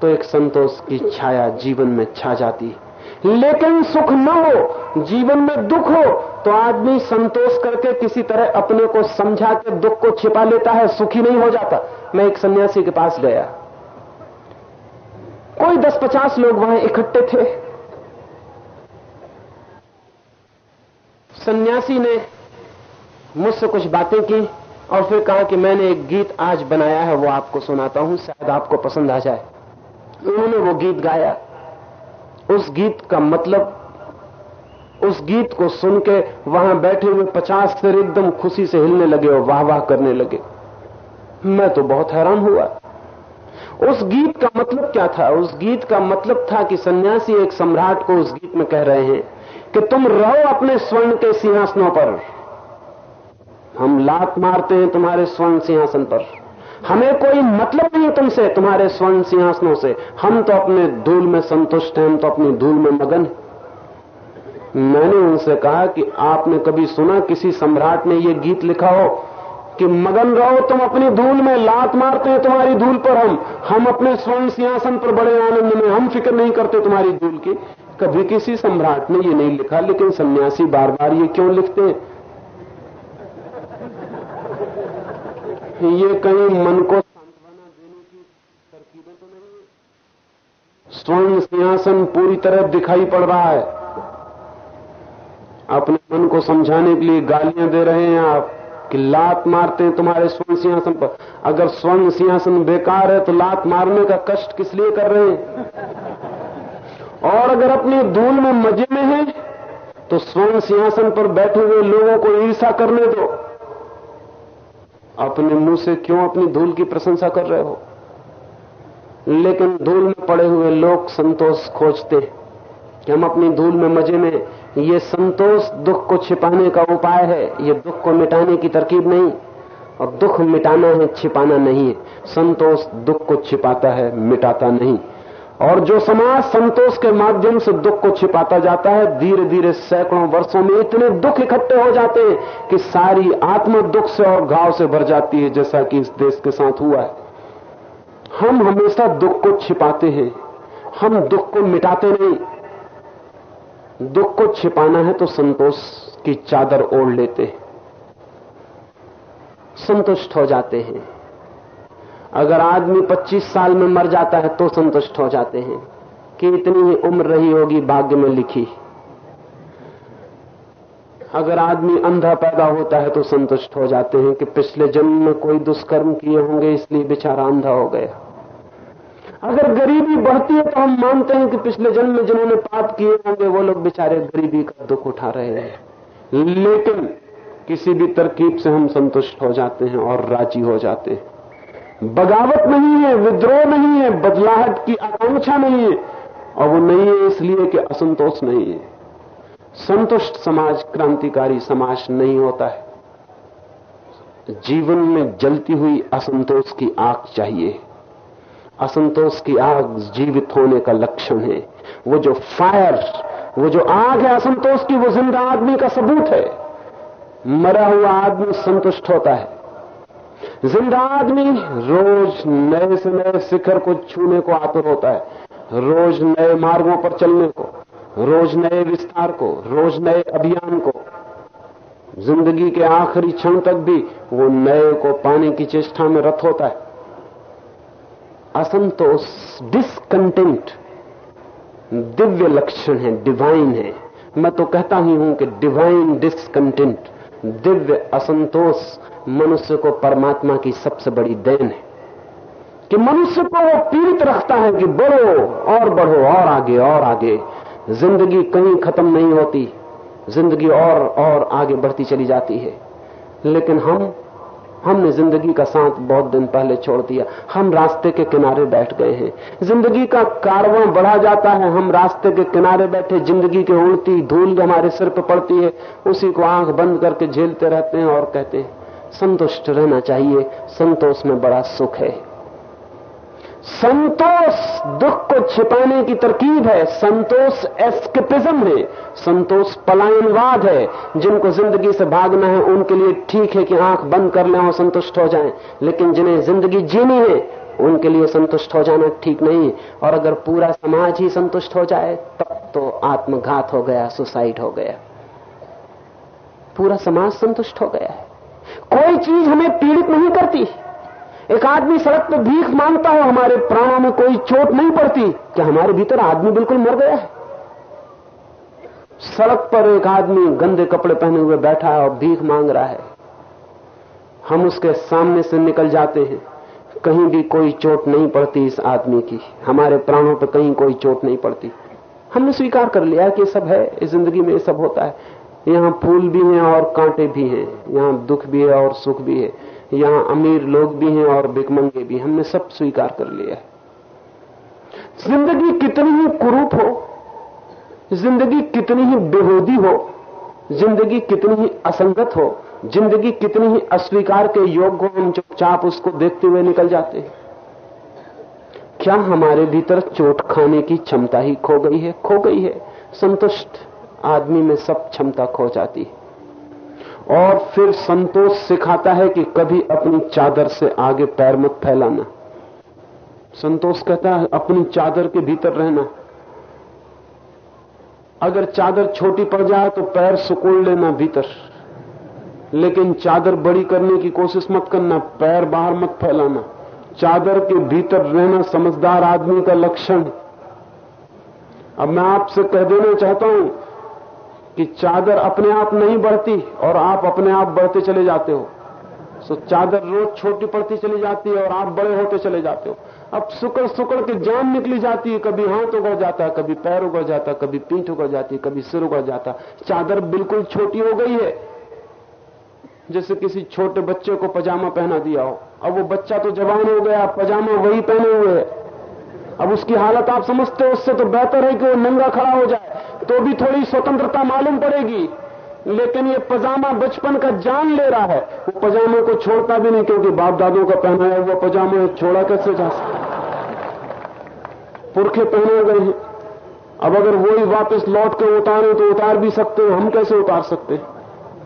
B: तो एक संतोष की छाया जीवन में छा जाती है। लेकिन सुख न हो, जीवन में दुख हो तो आदमी संतोष करके किसी तरह अपने को समझा के दुख को छिपा लेता है, सुखी नहीं हो जाता। मैं एक सन्यासी के पास गया। कोई दस पचास लोग वहाँ इकट्ठे थे। सन्यासी ने मुझसे कुछ बातें की और फिर कहा कि मैंने एक गीत आज बनाया है, वो आपको सुनाता हूँ, शायद आपको पसंद आ जाए। उन्होंने वो गीत गाया। उस गीत का मतलब उस गीत को सुन के वहाँ बैठे हुए पचास सिर एकदम खुशी से हिलने लगे और वाह वाह करने लगे। मैं तो बहुत हैरान हुआ। उस गीत का मतलब क्या था? उस गीत का मतलब था कि सन्यासी एक सम्राट को उस गीत में कह रहे हैं कि तुम रहो अपने स्वर्ण के सिंहासनों पर। हम लात मारते हैं तुम्हारे स्वर्ण सिंहासन पर। हमें कोई मतलब नहीं तुमसे, तुम्हारे स्वर्ण सिंहासनों से। हम तो अपने धूल में संतुष्ट हैं, हम तो अपनी धूल में मगन मैंने उनसे कहा कि आपने कभी सुना किसी सम्राट ने यह गीत लिखा हो कि मगन रहो, तुम अपनी धूल में लात मारते हैं तुम्हारी धूल पर हम। हम अपने स्वर्ण सिंहासन पर बड़े आनंद में, हम फ़िक्र नहीं करते तुम्हारी धूल की। कभी किसी सम्राट ने ये नहीं लिखा, लेकिन सन्यासी बार बार ये क्यों लिखते हैं? ये कहीं मन को सांत्वना देने की तरकीबें तो नहीं स्वर्ण सिंहासन पूरी तरह दिखाई पड़ रहा है। अपने मन को समझाने के लिए गालियाँ दे रहे हैं आप, कि लात मारते हैं तुम्हारे स्वर्ण सिंहासन पर। अगर स्वर्ण सिंहासन बेकार है तो लात मारने का कष्ट किस लिए कर रहे हैं? और अगर अपने धूल में मज़े में है तो स्वर्ण सिंहासन पर बैठे हुए लोगों को ईर्षा करने दो। अपने मुँह से क्यों अपनी धूल की प्रशंसा कर रहे हो? लेकिन धूल में पड़े हुए लोग संतोष खोजते कि हम अपनी धूल में मज़े में ये संतोष दुख को छिपाने का उपाय है, ये दुख को मिटाने की तरकीब नहीं। और दुख मिटाना है, छिपाना नहीं है। संतोष दुख को छिपाता है, मिटाता नहीं। और जो समाज संतोष के माध्यम से दुख को छिपाता जाता है धीरे धीरे सैकड़ों वर्षों में इतने दुख इकट्ठे हो जाते हैं कि सारी आत्म दुख से और घाव से भर जाती है, जैसा कि इस देश के साथ हुआ है। हम हमेशा दुख को छिपाते हैं। हम दुख को मिटाते नहीं। दुख को छिपाना है तो संतोष की चादर ओढ़ लेते हैं। संतुष्ट हो जाते हैं। अगर आदमी 25 साल में मर जाता है तो संतुष्ट हो जाते हैं कि इतनी ही उम्र रही होगी, भाग्य में लिखी। अगर आदमी अंधा पैदा होता है तो संतुष्ट हो जाते हैं कि पिछले जन्म में कोई दुष्कर्म किए होंगे, इसलिए बेचारा अंधा हो गया। अगर गरीबी बढ़ती है तो हम मानते हैं कि पिछले जन्म में जिन्होंने पाप किए होंगे, वो लोग बेचारे गरीबी का दुख उठा रहे हैं। लेकिन किसी भी तरकीब से हम संतुष्ट हो जाते हैं और राज़ी हो जाते हैं। बगावत नहीं है, विद्रोह नहीं है, बदलाहट की आकांक्षा नहीं है, और वो नहीं है इसलिए कि असंतोष नहीं है। संतुष्ट समाज, क्रांतिकारी समाज नहीं होता है। जीवन में जलती हुई असंतोष की आग चाहिए। असंतोष की आग जीवित होने का लक्षण है। वो जो फायर वो जो आग है असंतोष की, वो ज़िंदा आदमी का सबूत है। मरा हुआ आदमी संतुष्ट होता है। ज़िंदा आदमी रोज नए से नए शिखर को छूने को आतुर होता है। रोज नए मार्गों पर चलने को, रोज नए विस्तार को, रोज नए अभियान को। ज़िंदगी के आखिरी क्षण तक भी वो नए को पाने की चेष्टा में रत होता है। असंतोष डिसकंटेंट दिव्य लक्षण है डिवाइन है। मैं तो कहता ही हूँ कि डिवाइन डिसकंटेंट दिव्य असंतोष मनुष्य को परमात्मा की सबसे बड़ी देन है कि मनुष्य को वो पीड़ित रखता है कि बढ़ो और बढ़ो और आगे और आगे। ज़िंदगी कहीं खत्म नहीं होती, ज़िंदगी और और आगे बढ़ती चली जाती है। लेकिन हम हमने ज़िंदगी का साथ बहुत दिन पहले छोड़ दिया। हम रास्ते के किनारे बैठ गए हैं। ज़िंदगी का कारवां बढ़ा जाता है। हम रास्ते के किनारे बैठे ज़िंदगी के उड़ती धूल हमारे सिर पर पड़ती है। उसी को आँख बंद करके झेलते रहते हैं और कहते हैं, संतुष्ट रहना चाहिए। संतोष में बड़ा सुख है। संतोष दुख को छिपाने की तरकीब है। संतोष एस्केपिज्म है। संतोष पलायनवाद है। जिनको ज़िंदगी से भागना है, उनके लिए ठीक है कि आँख बंद कर लें और संतुष्ट हो जाएँ। लेकिन जिन्हें ज़िंदगी जीनी है, उनके लिए संतुष्ट हो जाना ठीक नहीं। और अगर पूरा समाज ही संतुष्ट हो जाए, तब तो आत्मघात हो गया, सुसाइड हो गया। पूरा समाज संतुष्ट हो गया है। कोई चीज़ हमें पीड़ित नहीं करती। एक आदमी सड़क पर भीख माँगता हो, हमारे प्राणों में कोई चोट नहीं पड़ती, क्या हमारे भीतर आदमी बिल्कुल मर गया है? सड़क पर एक आदमी गंदे कपड़े पहने हुए बैठा है और भीख मांग रहा है। हम उसके सामने से निकल जाते हैं। कहीं भी कोई चोट नहीं पड़ती इस आदमी की। हमारे प्राणों पर कहीं कोई चोट नहीं पड़ती। हमने स्वीकार कर लिया कि सब है, इस ज़िंदगी में ये सब होता है। यहाँ फूल भी हैं और कांटे भी हैं। यहाँ दुख भी है और सुख भी है। यहाँ अमीर लोग भी हैं और भिकमंगे भी, हमने सब स्वीकार कर लिया है। ज़िंदगी कितनी ही कुरूप हो, ज़िंदगी कितनी ही बेहोदी हो, ज़िंदगी कितनी ही असंगत हो, ज़िंदगी कितनी ही अस्वीकार के योग्य हो, हम चुपचाप उसको देखते हुए निकल जाते हैं। क्या हमारे भीतर चोट खाने की क्षमता ही खो गई है? खो गई है। संतुष्ट आदमी में सब क्षमता खो जाती है। और फिर संतोष सिखाता है कि कभी अपनी चादर से आगे पैर मत फैलाना। संतोष कहता है, अपनी चादर के भीतर रहना। अगर चादर छोटी पड़ जाए तो पैर सुकोड़ लेना भीतर। लेकिन चादर बड़ी करने की कोशिश मत करना, पैर बाहर मत फैलाना। चादर के भीतर रहना समझदार आदमी का लक्षण। अब मैं आपसे कह देना चाहता हूँ कि चादर अपने आप नहीं बढ़ती और आप अपने आप बढ़ते चले जाते हो। सो चादर रोज छोटी पड़ती चली जाती है और आप बड़े होते चले जाते हो। अब सुकड़ सुकड़ के जान निकली जाती है। कभी हाथ उगड़ जाता है, कभी पैर उगड़ जाता है, कभी पीठ उगड़ जाती है, कभी सिर उगड़ जाता चादर बिल्कुल छोटी हो गई है। जैसे किसी छोटे बच्चे को पजामा पहना दिया हो। अब वो बच्चा तो जवान हो गया, पजामा वही पहने हुए है। अब उसकी हालत आप समझते हो, उससे तो बेहतर है कि वो नंगा खड़ा हो जाए। तो भी थोड़ी स्वतंत्रता मालूम पड़ेगी। लेकिन ये पजामा बचपन का जान ले रहा है। वो पजामे को छोड़ता भी नहीं क्योंकि बाप दादों का पहनाया हुआ पजामा छोड़ा कैसे जा सकता पुरखे पहने गए हैं। अब अगर वही वापस लौट के उतारे तो उतार भी सकते हो। हम कैसे उतार सकते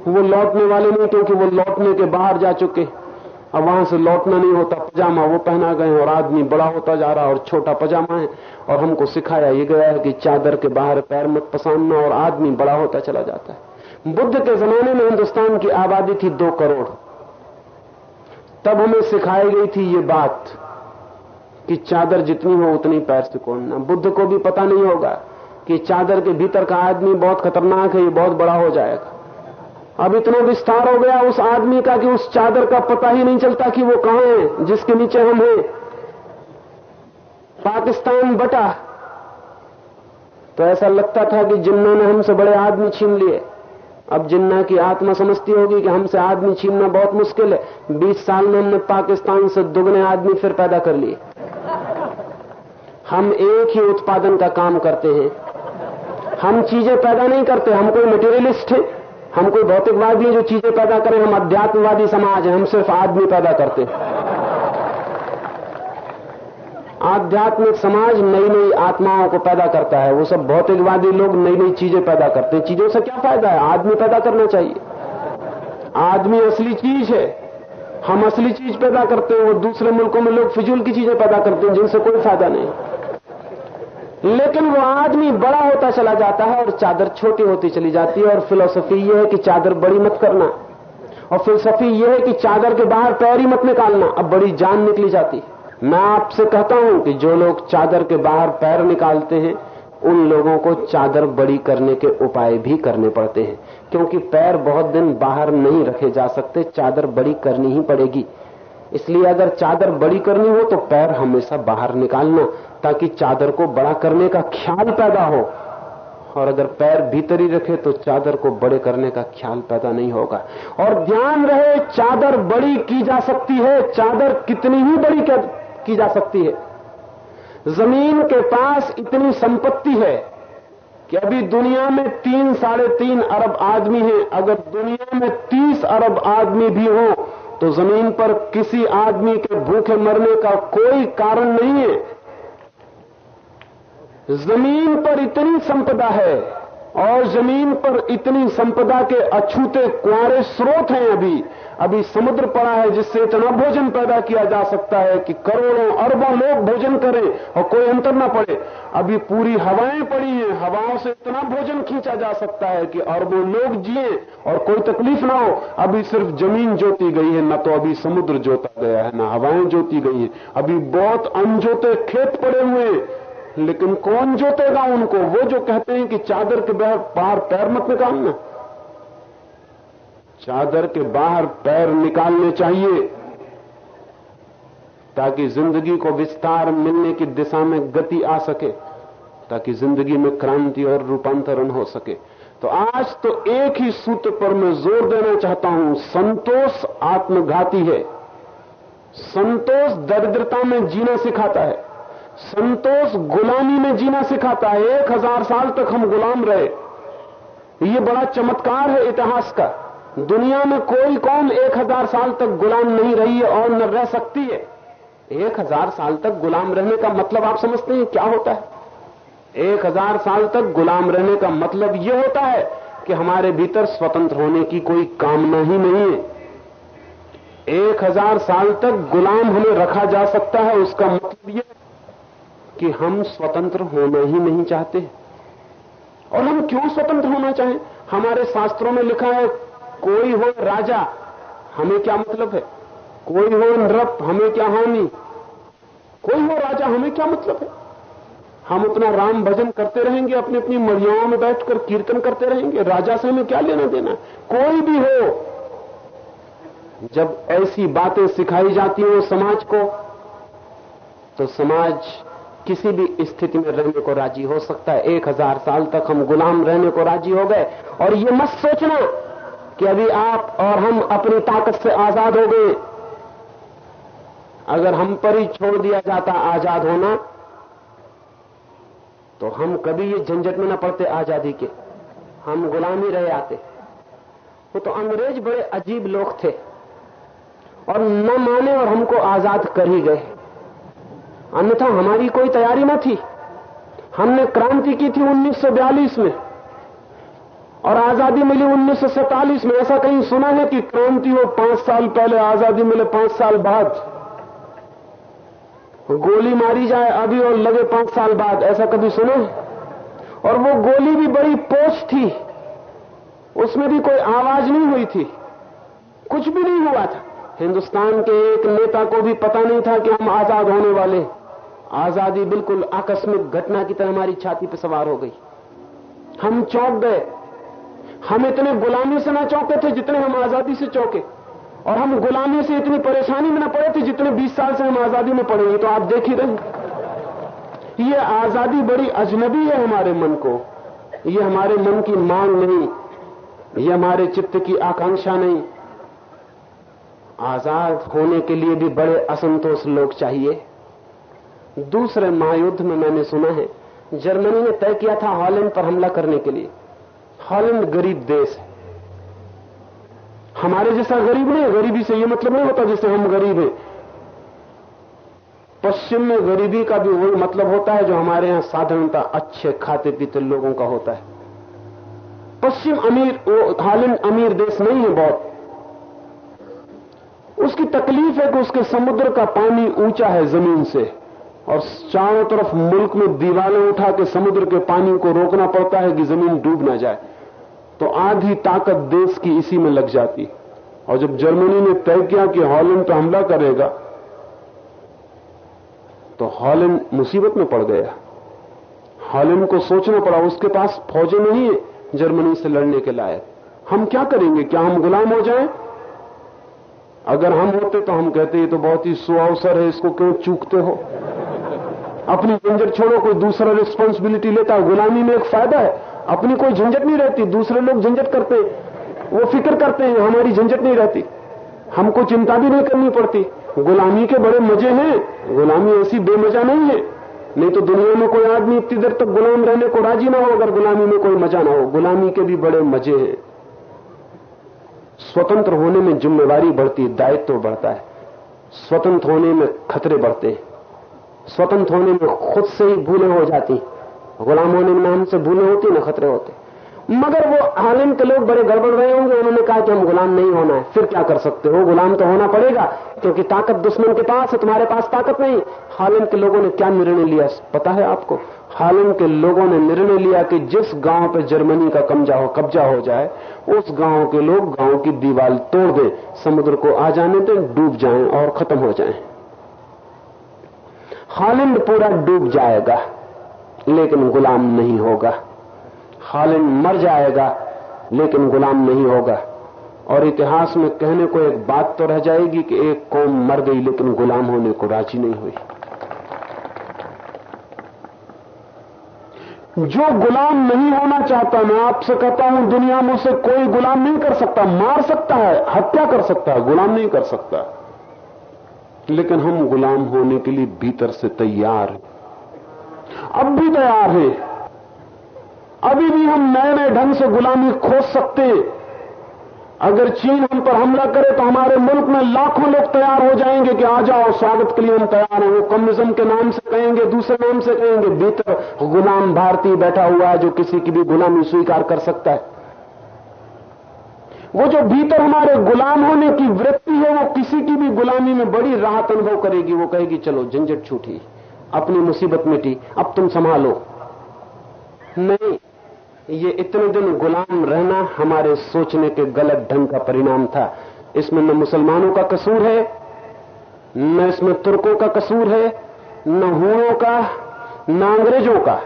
B: वो लौटने वाले नहीं क्योंकि वो लौटने के बाहर जा चुके अब वहाँ से लौटना नहीं होता, पजामा वो पहना गए और आदमी बड़ा होता जा रहा और छोटा पजामा है और हमको सिखाया ये गया है कि चादर के बाहर पैर मत पसानना और आदमी बड़ा होता चला जाता है। बुद्ध के जमाने में हिंदुस्तान की आबादी थी दो करोड़। तब हमें सिखाई गई थी ये बात कि चादर जितनी हो उतनी पैर से कोड़ना बुद्ध को भी पता नहीं होगा कि चादर के भीतर का आदमी बहुत खतरनाक है, ये बहुत बड़ा हो जाएगा। अब इतना विस्तार हो गया उस आदमी का कि उस चादर का पता ही नहीं चलता कि वो कहाँ है, जिसके नीचे हम हैं। पाकिस्तान बटा। तो ऐसा लगता था कि जिन्ना ने हमसे बड़े आदमी छीन लिए। अब जिन्ना की आत्मा समझती होगी कि हमसे आदमी छीनना बहुत मुश्किल है। बीस साल में हमने पाकिस्तान से दुगने आदमी फिर पैदा कर लिए। हम एक ही उत्पादन का काम करते हैं। हम चीज़ें पैदा नहीं करते, हम कोई मटेरियलिस्ट है। हम कोई भौतिकवादी है जो चीज़ें पैदा करें, हम अध्यात्मवादी समाज है, हम सिर्फ़ आदमी पैदा करते आध्यात्मिक समाज नई नई आत्माओं को पैदा करता है। वो सब भौतिकवादी लोग नई नई चीज़ें पैदा करते हैं। चीज़ों से क्या फ़ायदा है? आदमी पैदा करना चाहिए। आदमी असली चीज़ है। हम असली चीज़ पैदा करते हैं, वो दूसरे मुल्कों में लोग फिजूल की चीज़ें पैदा करते हैं, जिनसे कोई फ़ायदा नहीं। लेकिन वो आदमी बड़ा होता चला जाता है और चादर छोटी होती चली जाती है और फिलोसफी ये है कि चादर बड़ी मत करना। और फिलोसफी ये है कि चादर के बाहर पैर ही मत निकालना। अब बड़ी जान निकली जाती है। मैं आपसे कहता हूँ कि जो लोग चादर के बाहर पैर निकालते हैं, उन लोगों को चादर बड़ी करने के उपाय भी करने पड़ते हैं। क्योंकि पैर बहुत दिन बाहर नहीं रखे जा सकते, चादर बड़ी करनी ही पड़ेगी। इसलिए अगर चादर बड़ी करनी हो तो पैर हमेशा बाहर निकालना। ताकि चादर को बड़ा करने का ख्याल पैदा हो। और अगर पैर भीतर ही रखे तो चादर को बड़े करने का ख्याल पैदा नहीं होगा। और ध्यान रहे, चादर बड़ी की जा सकती है। चादर कितनी ही बड़ी की जा सकती है। ज़मीन के पास इतनी संपत्ति है कि अभी दुनिया में तीन, साढ़े तीन अरब आदमी हैं। अगर दुनिया में तीस अरब आदमी भी हो तो ज़मीन पर किसी आदमी के भूखे मरने का कोई कारण नहीं है। ज़मीन पर इतनी संपदा है और ज़मीन पर इतनी संपदा के अछूते कुआरे स्रोत हैं अभी। अभी समुद्र पड़ा है जिससे इतना भोजन पैदा किया जा सकता है कि करोड़ों अरबों लोग भोजन करें और कोई अंतर ना पड़े। अभी पूरी हवाएँ पड़ी हैं, हवाओं से इतना भोजन खींचा जा सकता है कि अरबों लोग जिए और कोई तकलीफ़ ना हो। अभी सिर्फ़ ज़मीन जोती गई है, न तो अभी समुद्र जोता गया है, न हवाएँ जोती गई है। अभी बहुत अनजोते खेत पड़े हुए हैं। लेकिन कौन जोतेगा उनको? वो जो कहते हैं कि चादर के बाहर पार पैर मत निकालना। चादर के बाहर पैर निकालने चाहिए, ताकि ज़िंदगी को विस्तार मिलने की दिशा में गति आ सके, ताकि ज़िंदगी में क्रांति और रूपांतरण हो सके। तो आज तो एक ही सूत्र पर मैं ज़ोर देना चाहता हूँ, संतोष आत्मघाती है। संतोष दरिद्रता में जीना सिखाता है। संतोष गुलामी में जीना सिखाता है। एक हज़ार साल तक हम गुलाम रहे। ये बड़ा चमत्कार है इतिहास का। दुनिया में कोई कौम एक हज़ार साल तक गुलाम नहीं रही है और न रह सकती है। एक हज़ार साल तक गुलाम रहने का मतलब आप समझते हैं क्या होता है? एक हज़ार साल तक गुलाम रहने का मतलब यह होता है कि हमारे भीतर स्वतंत्र होने की कोई कामना ही नहीं है। एक हज़ार साल तक गुलाम हमें रखा जा सकता है, उसका मतलब यह कि हम स्वतंत्र होना ही नहीं चाहते। और हम क्यों स्वतंत्र होना चाहें? हमारे शास्त्रों में लिखा है, कोई हो राजा, हमें क्या मतलब है? कोई हो नृप हमें क्या हानि? कोई हो राजा, हमें क्या मतलब है? हम अपना राम भजन करते रहेंगे अपनी अपनी मरियाओं में बैठकर कीर्तन करते रहेंगे। राजा से हमें क्या लेना देना कोई भी हो। जब ऐसी बातें सिखाई जाती हो समाज को तो समाज किसी भी स्थिति में रहने को राज़ी हो सकता है। एक हज़ार साल तक हम गुलाम रहने को राज़ी हो गए। और ये मत सोचना कि अभी आप और हम अपनी ताकत से आज़ाद हो गए। अगर हम पर ही छोड़ दिया जाता आज़ाद होना तो हम कभी ये झंझट में न पड़ते आज़ादी के। हम गुलाम ही रहे आते। वो तो अंग्रेज़ बड़े अजीब लोग थे। और न माने और हमको आज़ाद कर ही गए। अन्यथा हमारी कोई तैयारी न थी। हमने क्रांति की थी 1942 में और आज़ादी मिली 1947 में। ऐसा कहीं सुना है कि क्रांति हो पाँच साल पहले आज़ादी मिले, पाँच साल बाद? गोली मारी जाए अभी और लगे पाँच साल बाद, ऐसा कभी सुना और वो गोली भी बड़ी पोच थी। उसमें भी कोई आवाज़ नहीं हुई थी। कुछ भी नहीं हुआ था। हिंदुस्तान के एक नेता को भी पता नहीं था कि हम आज़ाद होने वाले हैं। आज़ादी बिल्कुल आकस्मिक घटना की तरह हमारी छाती पर सवार हो गई। हम चौंक गए। हम इतने गुलामी से ना चौंके थे जितने हम आज़ादी से चौंके। और हम गुलामी से इतनी परेशानी में न पड़े थे जितने 20 साल से हम आज़ादी में पड़े तो आप देख ही रहे ये आज़ादी बड़ी अजनबी है हमारे मन को। ये हमारे मन की मांग नहीं। ये हमारे चित्त की आकांक्षा नहीं। आज़ाद होने के लिए भी बड़े असंतोष लोग चाहिए। दूसरे महायुद्ध में मैंने सुना है, जर्मनी ने तय किया था हॉलैंड पर हमला करने के लिए। हॉलैंड गरीब देश है। हमारे जैसा गरीब नहीं, गरीबी से ये मतलब नहीं होता जैसे हम गरीब हैं। पश्चिम में गरीबी का भी वही मतलब होता है जो हमारे यहाँ साधारणता अच्छे खाते पीते लोगों का होता है। पश्चिम अमीर, वो हालिन अमीर देश नहीं है बहुत। उसकी तकलीफ़ है कि उसके समुद्र का पानी ऊँचा है ज़मीन से। और चारों तरफ़ मुल्क में दीवारें उठा के समुद्र के पानी को रोकना पड़ता है कि ज़मीन डूब ना जाए। तो आधी ताकत देश की इसी में लग जाती। और जब जर्मनी ने तय किया कि हॉलैंड पर हमला करेगा तो हॉलैंड मुसीबत में पड़ गया। हॉलैंड को सोचना पड़ा, उसके पास फौजें नहीं है जर्मनी से लड़ने के लायक। हम क्या करेंगे? क्या हम गुलाम हो जाएँ? अगर हम होते तो हम कहते, ये तो बहुत ही सुअवसर है, इसको क्यों चूकते हो? अपनी झंझट छोड़ो, कोई दूसरा रिस्पॉन्सिबिलिटी लेता है। गुलामी में एक फ़ायदा है। अपनी कोई झंझट नहीं रहती, दूसरे लोग झंझट करते वो फ़िक्र करते हैं, हमारी झंझट नहीं रहती। हमको चिंता भी नहीं करनी पड़ती। गुलामी के बड़े मज़े हैं। गुलामी ऐसी बेमजा नहीं है। नहीं तो दुनिया में कोई आदमी इतनी देर तक गुलाम रहने को राज़ी ना हो, अगर गुलामी में कोई मज़ा ना हो। गुलामी के भी बड़े मज़े हैं। स्वतंत्र होने में जिम्मेवारी बढ़ती है, दायित्व बढ़ता है। स्वतंत्र होने में खतरे बढ़ते हैं। स्वतंत्र होने में खुद से ही भूलें हो जाती गुलाम होने में हमसे भूलें होती ना खतरे होते मगर वो हालिम के लोग बड़े गड़बड़ रहे होंगे, उन्होंने कहा कि हम गुलाम नहीं होना है। फिर क्या कर सकते हो? गुलाम तो होना पड़ेगा, क्योंकि ताकत दुश्मन के पास है, तुम्हारे पास ताकत नहीं हालिम के लोगों ने क्या निर्णय लिया, पता है आपको? हालिम के लोगों ने निर्णय लिया कि जिस गाँव पे जर्मनी का कब्जा हो कब्जा हो जाए, उस गाँव के लोग गाँव की दीवार तोड़ दें, समुद्र को आ जाने दें, डूब जाएँ और खत्म हो जाएँ। हालिंद पूरा डूब जाएगा, लेकिन गुलाम नहीं होगा। खालिन मर जाएगा, लेकिन गुलाम नहीं होगा। और इतिहास में कहने को एक बात तो रह जाएगी कि एक कौम मर गई, लेकिन गुलाम होने को राज़ी नहीं हुई। जो गुलाम नहीं होना चाहता, मैं आपसे कहता हूँ, दुनिया में उसे कोई गुलाम नहीं कर सकता। मार सकता है, हत्या कर सकता है, गुलाम नहीं कर सकता। लेकिन हम गुलाम होने के लिए भीतर से तैयार हैं। अब भी तैयार हैं। अभी भी हम नए नए ढंग से गुलामी खोज सकते हैं। अगर चीन हम पर हमला करे तो हमारे मुल्क में लाखों लोग तैयार हो जाएँगे कि आ जाओ, स्वागत के लिए हम तैयार हैं। वो कम्युनिज्म के नाम से कहेंगे, दूसरे नाम से कहेंगे। भीतर गुलाम भारतीय बैठा हुआ है जो किसी की भी गुलामी स्वीकार कर सकता है। वो जो भीतर हमारे गुलाम होने की वृत्ति है, वो किसी की भी गुलामी में बड़ी राहत अनुभव करेगी। वो कहेगी, चलो, झंझट छूटी, अपनी मुसीबत मिटी, अब तुम संभालो। नहीं, ये इतने दिन गुलाम रहना हमारे सोचने के गलत ढंग का परिणाम था। इसमें न मुसलमानों का कसूर है, न इसमें तुर्कों का कसूर है, न हुओं का, न अंग्रेज़ों का।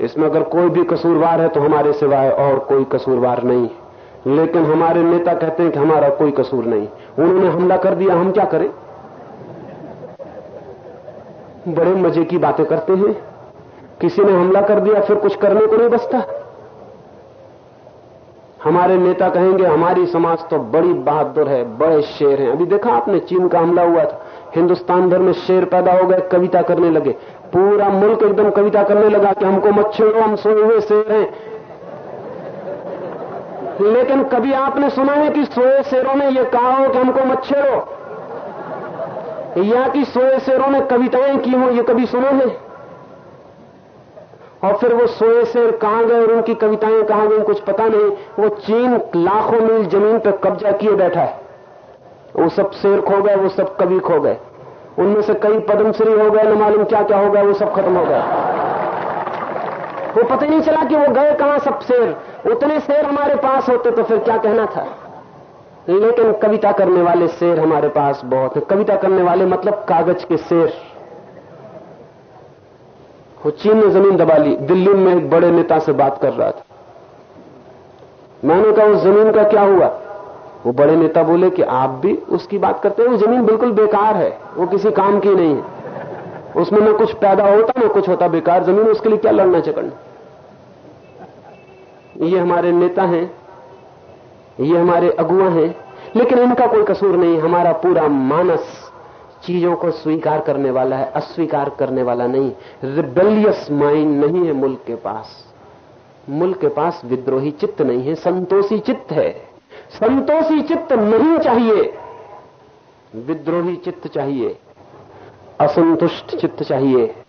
B: इसमें अगर कोई भी कसूरवार है तो हमारे सिवाय और कोई कसूरवार नहीं। लेकिन हमारे नेता कहते हैं कि हमारा कोई कसूर नहीं। उन्होंने हमला कर दिया, हम क्या करें? बड़े मज़े की बातें करते हैं। किसी ने हमला कर दिया, फिर कुछ करने को नहीं बचता। हमारे नेता कहेंगे, हमारी समाज तो बड़ी बहादुर है, बड़े शेर हैं। अभी देखा आपने, चीन का हमला हुआ था। हिंदुस्तान भर में शेर पैदा हो गए, कविता करने लगे। पूरा मुल्क एकदम कविता करने लगा कि हमको मत हम सोए हुए शेर हैं। लेकिन कभी आपने सुना है कि सोए शेरों ने यह कहा हो कि हमको मत छेड़ो? या कि सोए शेरों ने कविताएँ की हो, ये कभी सुना है? और फिर वो सोए शेर कहाँ गए और उनकी कविताएँ कहाँ गई, कुछ पता नहीं। वो चीन लाखों मील ज़मीन पर कब्जा किए बैठा है। वो सब शेर खो गए, वो सब कवि खो गए। उनमें से कई पद्मश्री हो गए, न मालूम क्या क्या हो गया, वो सब खत्म हो गया वो पता नहीं चला कि वो गए कहाँ सब शेर। उतने शेर हमारे पास होते तो फिर क्या कहना था? लेकिन कविता करने वाले शेर हमारे पास बहुत है। कविता करने वाले मतलब कागज़ के शेर। वो चीन ने ज़मीन दबा ली। दिल्ली में एक बड़े नेता से बात कर रहा था। मैंने कहा, उस ज़मीन का क्या हुआ? वो बड़े नेता बोले कि, आप भी उसकी बात करते हैं। वो ज़मीन बिल्कुल बेकार है। वो किसी काम की नहीं है। उसमें ना कुछ पैदा होता, ना कुछ होता बेकार। ज़मीन उसके लिए क्या लड़ना झगड़ना ये हमारे नेता हैं, ये हमारे अगुआ हैं, लेकिन इनका कोई कसूर नहीं, हमारा पूरा मानस चीज़ों को स्वीकार करने वाला है, अस्वीकार करने वाला नहीं। रिबेलियस माइंड नहीं है मुल्क के पास। मुल्क के पास विद्रोही चित्त नहीं है, संतोषी चित्त है। संतोषी चित्त नहीं चाहिए। विद्रोही चित्त चाहिए। असंतुष्ट चित्त चाहिए।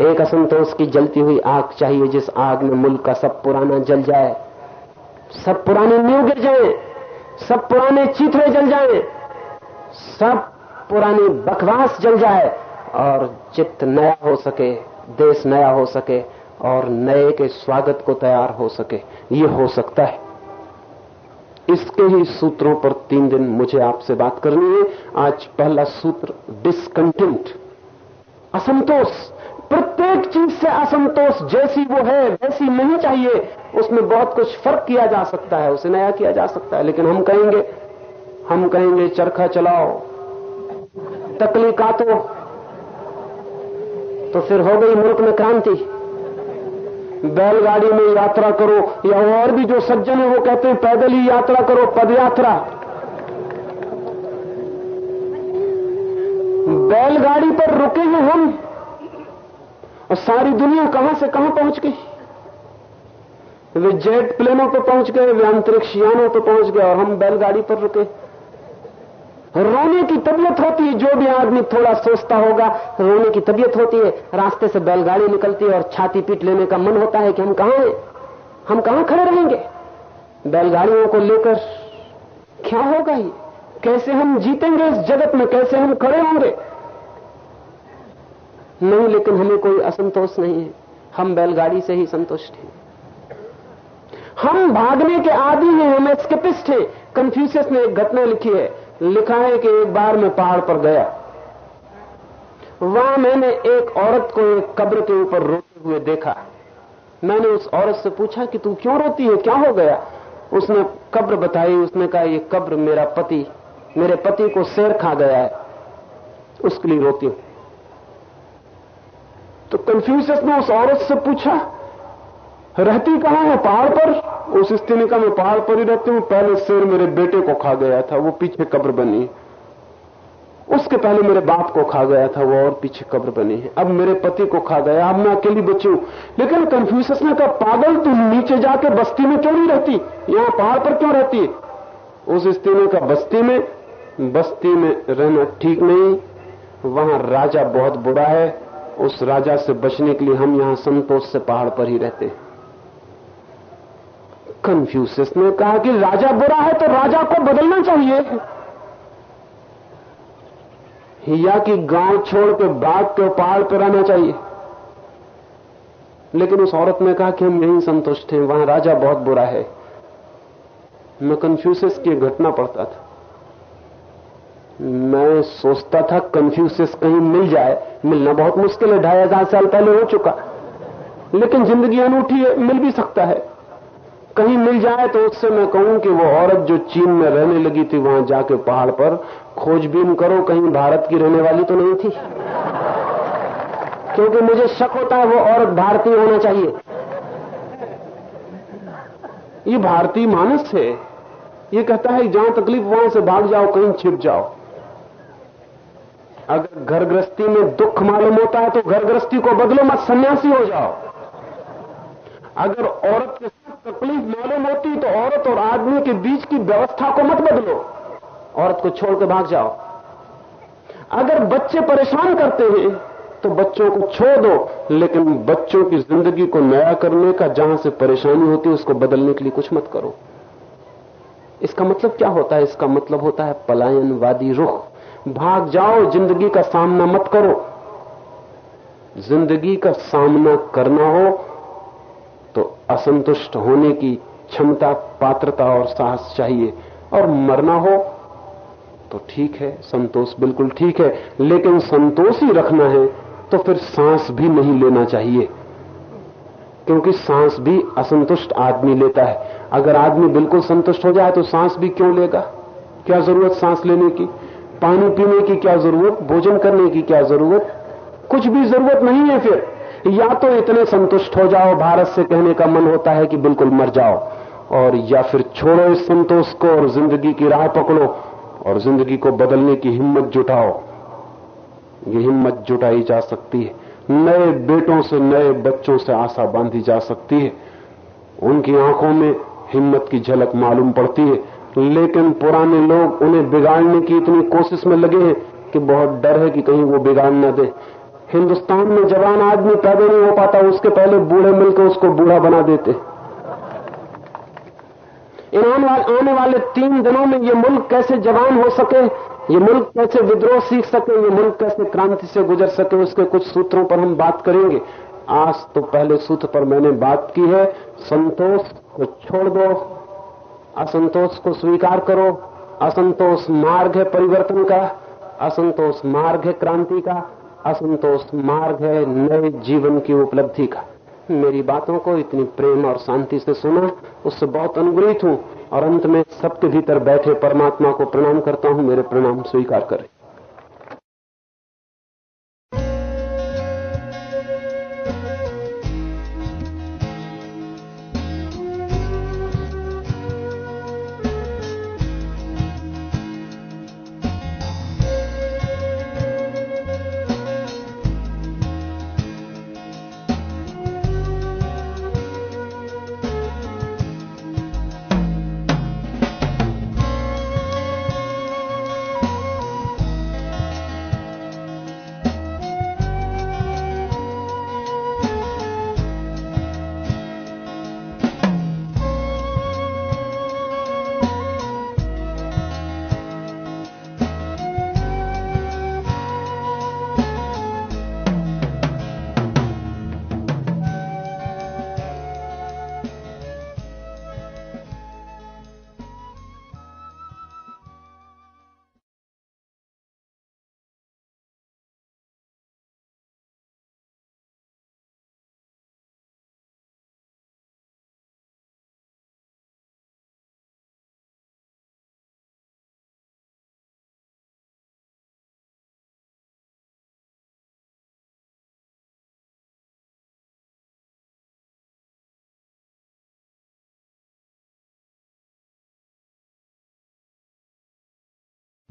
B: एक असंतोष की जलती हुई आग चाहिए जिस आग में मुल्क का सब पुराना जल जाए, सब पुराने न्यू गिर जाए, सब पुराने चीथड़े जल जाए, सब पुरानी बकवास जल जाए और चित्त नया हो सके, देश नया हो सके और नए के स्वागत को तैयार हो सके। ये हो सकता है। इसके ही सूत्रों पर तीन दिन मुझे आपसे बात करनी है। आज पहला सूत्र डिसकंटेंट असंतोष। प्रत्येक चीज़ से असंतोष जैसी वो है, वैसी नहीं चाहिए, उसमें बहुत कुछ फ़र्क किया जा सकता है, उसे नया किया जा सकता है। लेकिन हम कहेंगे हम कहेंगे, चरखा चलाओ, तकली काटो तो फिर हो गई मुल्क में क्रांति। बैलगाड़ी में यात्रा करो, या और भी जो सज्जन है, वो कहते हैं, पैदल ही यात्रा करो, पदयात्रा। बैलगाड़ी पर रुके हैं हम। और सारी दुनिया कहाँ से कहाँ पहुँच गई? वे जेट प्लेनों पर पहुँच गए, वे अंतरिक्ष यानों पर पहुँच गए और हम बैलगाड़ी पर रुके। रोने की तबीयत होती है, जो भी आदमी थोड़ा सोचता होगा, रोने की तबीयत होती है, रास्ते से बैलगाड़ी निकलती है और छाती पीट लेने का मन होता है कि हम कहाँ हैं? हम कहाँ खड़े रहेंगे? बैलगाड़ियों को लेकर क्या होगा ये? कैसे हम जीतेंगे इस जगत में? कैसे हम खड़े होंगे? नहीं, लेकिन हमें कोई असंतोष नहीं है। हम बैलगाड़ी से ही संतुष्ट हैं। हम भागने के आदि हैं, हम स्केपिस्ट हैं। कंफ्यूशियस ने एक घटना लिखी है। लिखा है कि एक बार मैं पहाड़ पर गया। वहाँ मैंने एक औरत को एक कब्र के ऊपर रोते हुए देखा। मैंने उस औरत से पूछा कि तू क्यों रोती है? क्या हो गया? उसने कब्र बताई, उसने कहा, ये कब्र मेरा पति, मेरे पति को शेर खा गया है। उसके लिए रोती हूँ। तो कंफ्यूजस ने उस औरत से पूछा, रहती कहाँ है पहाड़ पर? उस स्त्री ने का मैं पहाड़ पर ही रहती हूँ, पहले शेर मेरे बेटे को खा गया था, वो पीछे कब्र बनी उसके पहले मेरे बाप को खा गया था, वो और पीछे कब्र बनी है। अब मेरे पति को खा गया, अब मैं अकेली बची हूँ। लेकिन कंफ्यूजस ने कहा, पागल, तू नीचे जाके बस्ती में क्यों नहीं रहती? यहाँ पहाड़ पर क्यों रहती है? उस स्त्री ने कहा, बस्ती में बस्ती में रहना ठीक नहीं। वहाँ राजा बहुत बुरा है उस राजा से बचने के लिए हम यहाँ संतोष से पहाड़ पर ही रहते हैं। ने कहा कि राजा बुरा है तो राजा को बदलना चाहिए। या कि गाँव छोड़ के बाग के पहाड़ पर रहना चाहिए। लेकिन उस औरत ने कहा कि हम यहीं संतुष्ट हैं, वहाँ राजा बहुत बुरा है। मैं कंफ्यूसिस की घटना पढ़ता था। मैं सोचता था कंफ्यूसिस कहीं मिल जाए। मिलना बहुत मुश्किल है, ढाई हज़ार साल पहले हो चुका। लेकिन ज़िंदगी अनूठी है, मिल भी सकता है। कहीं मिल जाए तो उससे मैं कहूँ कि वो औरत जो चीन में रहने लगी थी, वहाँ जाके पहाड़ पर खोजबीन करो, कहीं भारत की रहने वाली तो नहीं थी। क्योंकि मुझे शक होता है वो औरत भारतीय होना चाहिए। ये भारतीय मानस है। ये कहता है, जहाँ तकलीफ़ वहाँ से भाग जाओ, कहीं छिप जाओ। अगर घर गृहस्थी में दुख मालूम होता है तो घर गृहस्थी को बदलो, मत सन्यासी हो जाओ। अगर औरत के साथ तकलीफ़ मालूम होती तो औरत और आदमी के बीच की व्यवस्था को मत बदलो। औरत को छोड़ के भाग जाओ। अगर बच्चे परेशान करते हैं तो बच्चों को छोड़ दो, लेकिन बच्चों की ज़िंदगी को नया करने का जहाँ से परेशानी होती है, उसको बदलने के लिए कुछ मत करो। इसका मतलब क्या होता है? इसका मतलब होता है पलायनवादी रुख। भाग जाओ, ज़िंदगी का सामना मत करो। ज़िंदगी का सामना करना हो तो असंतुष्ट होने की क्षमता, पात्रता और साहस चाहिए। और मरना हो तो ठीक है, संतोष बिल्कुल ठीक है, लेकिन संतोष ही रखना है तो फिर सांस भी नहीं लेना चाहिए। क्योंकि सांस भी असंतुष्ट आदमी लेता है। अगर आदमी बिल्कुल संतुष्ट हो जाए तो सांस भी क्यों लेगा? क्या ज़रूरत सांस लेने की? पानी पीने की क्या ज़रूरत, भोजन करने की क्या ज़रूरत? कुछ भी ज़रूरत नहीं है फिर। या तो इतने संतुष्ट हो जाओ, भारत से कहने का मन होता है कि बिल्कुल मर जाओ, और या फिर छोड़ो इस संतोष को और ज़िंदगी की राह पकड़ो, और ज़िंदगी को बदलने की हिम्मत जुटाओ। ये हिम्मत जुटाई जा सकती है। नए बेटों से, नए बच्चों से आशा बांधी जा सकती है। उनकी आँखों में हिम्मत की झलक मालूम पड़ती है। लेकिन पुराने लोग उन्हें बिगाड़ने की इतनी कोशिश में लगे हैं कि बहुत डर है कि कहीं वो बिगाड़ न दे। हिंदुस्तान में जवान आदमी पैदा नहीं हो पाता, उसके पहले बूढ़े मिलकर उसको बूढ़ा बना देते। इन आने वाले तीन दिनों में ये मुल्क कैसे जवान हो सके, ये मुल्क कैसे विद्रोह सीख सके, ये मुल्क कैसे क्रांति से गुजर सके, उसके कुछ सूत्रों पर हम बात करेंगे। आज तो पहले सूत्र पर मैंने बात की है, संतोष को छोड़ दो। असंतोष को स्वीकार करो, असंतोष मार्ग है परिवर्तन का, असंतोष मार्ग है क्रांति का, असंतोष मार्ग है नए जीवन की उपलब्धि का। मेरी बातों को इतनी प्रेम और शांति से सुना, उससे बहुत अनुग्रहित हूँ और अंत में सबके भीतर बैठे परमात्मा को प्रणाम करता हूँ, मेरे प्रणाम स्वीकार करें।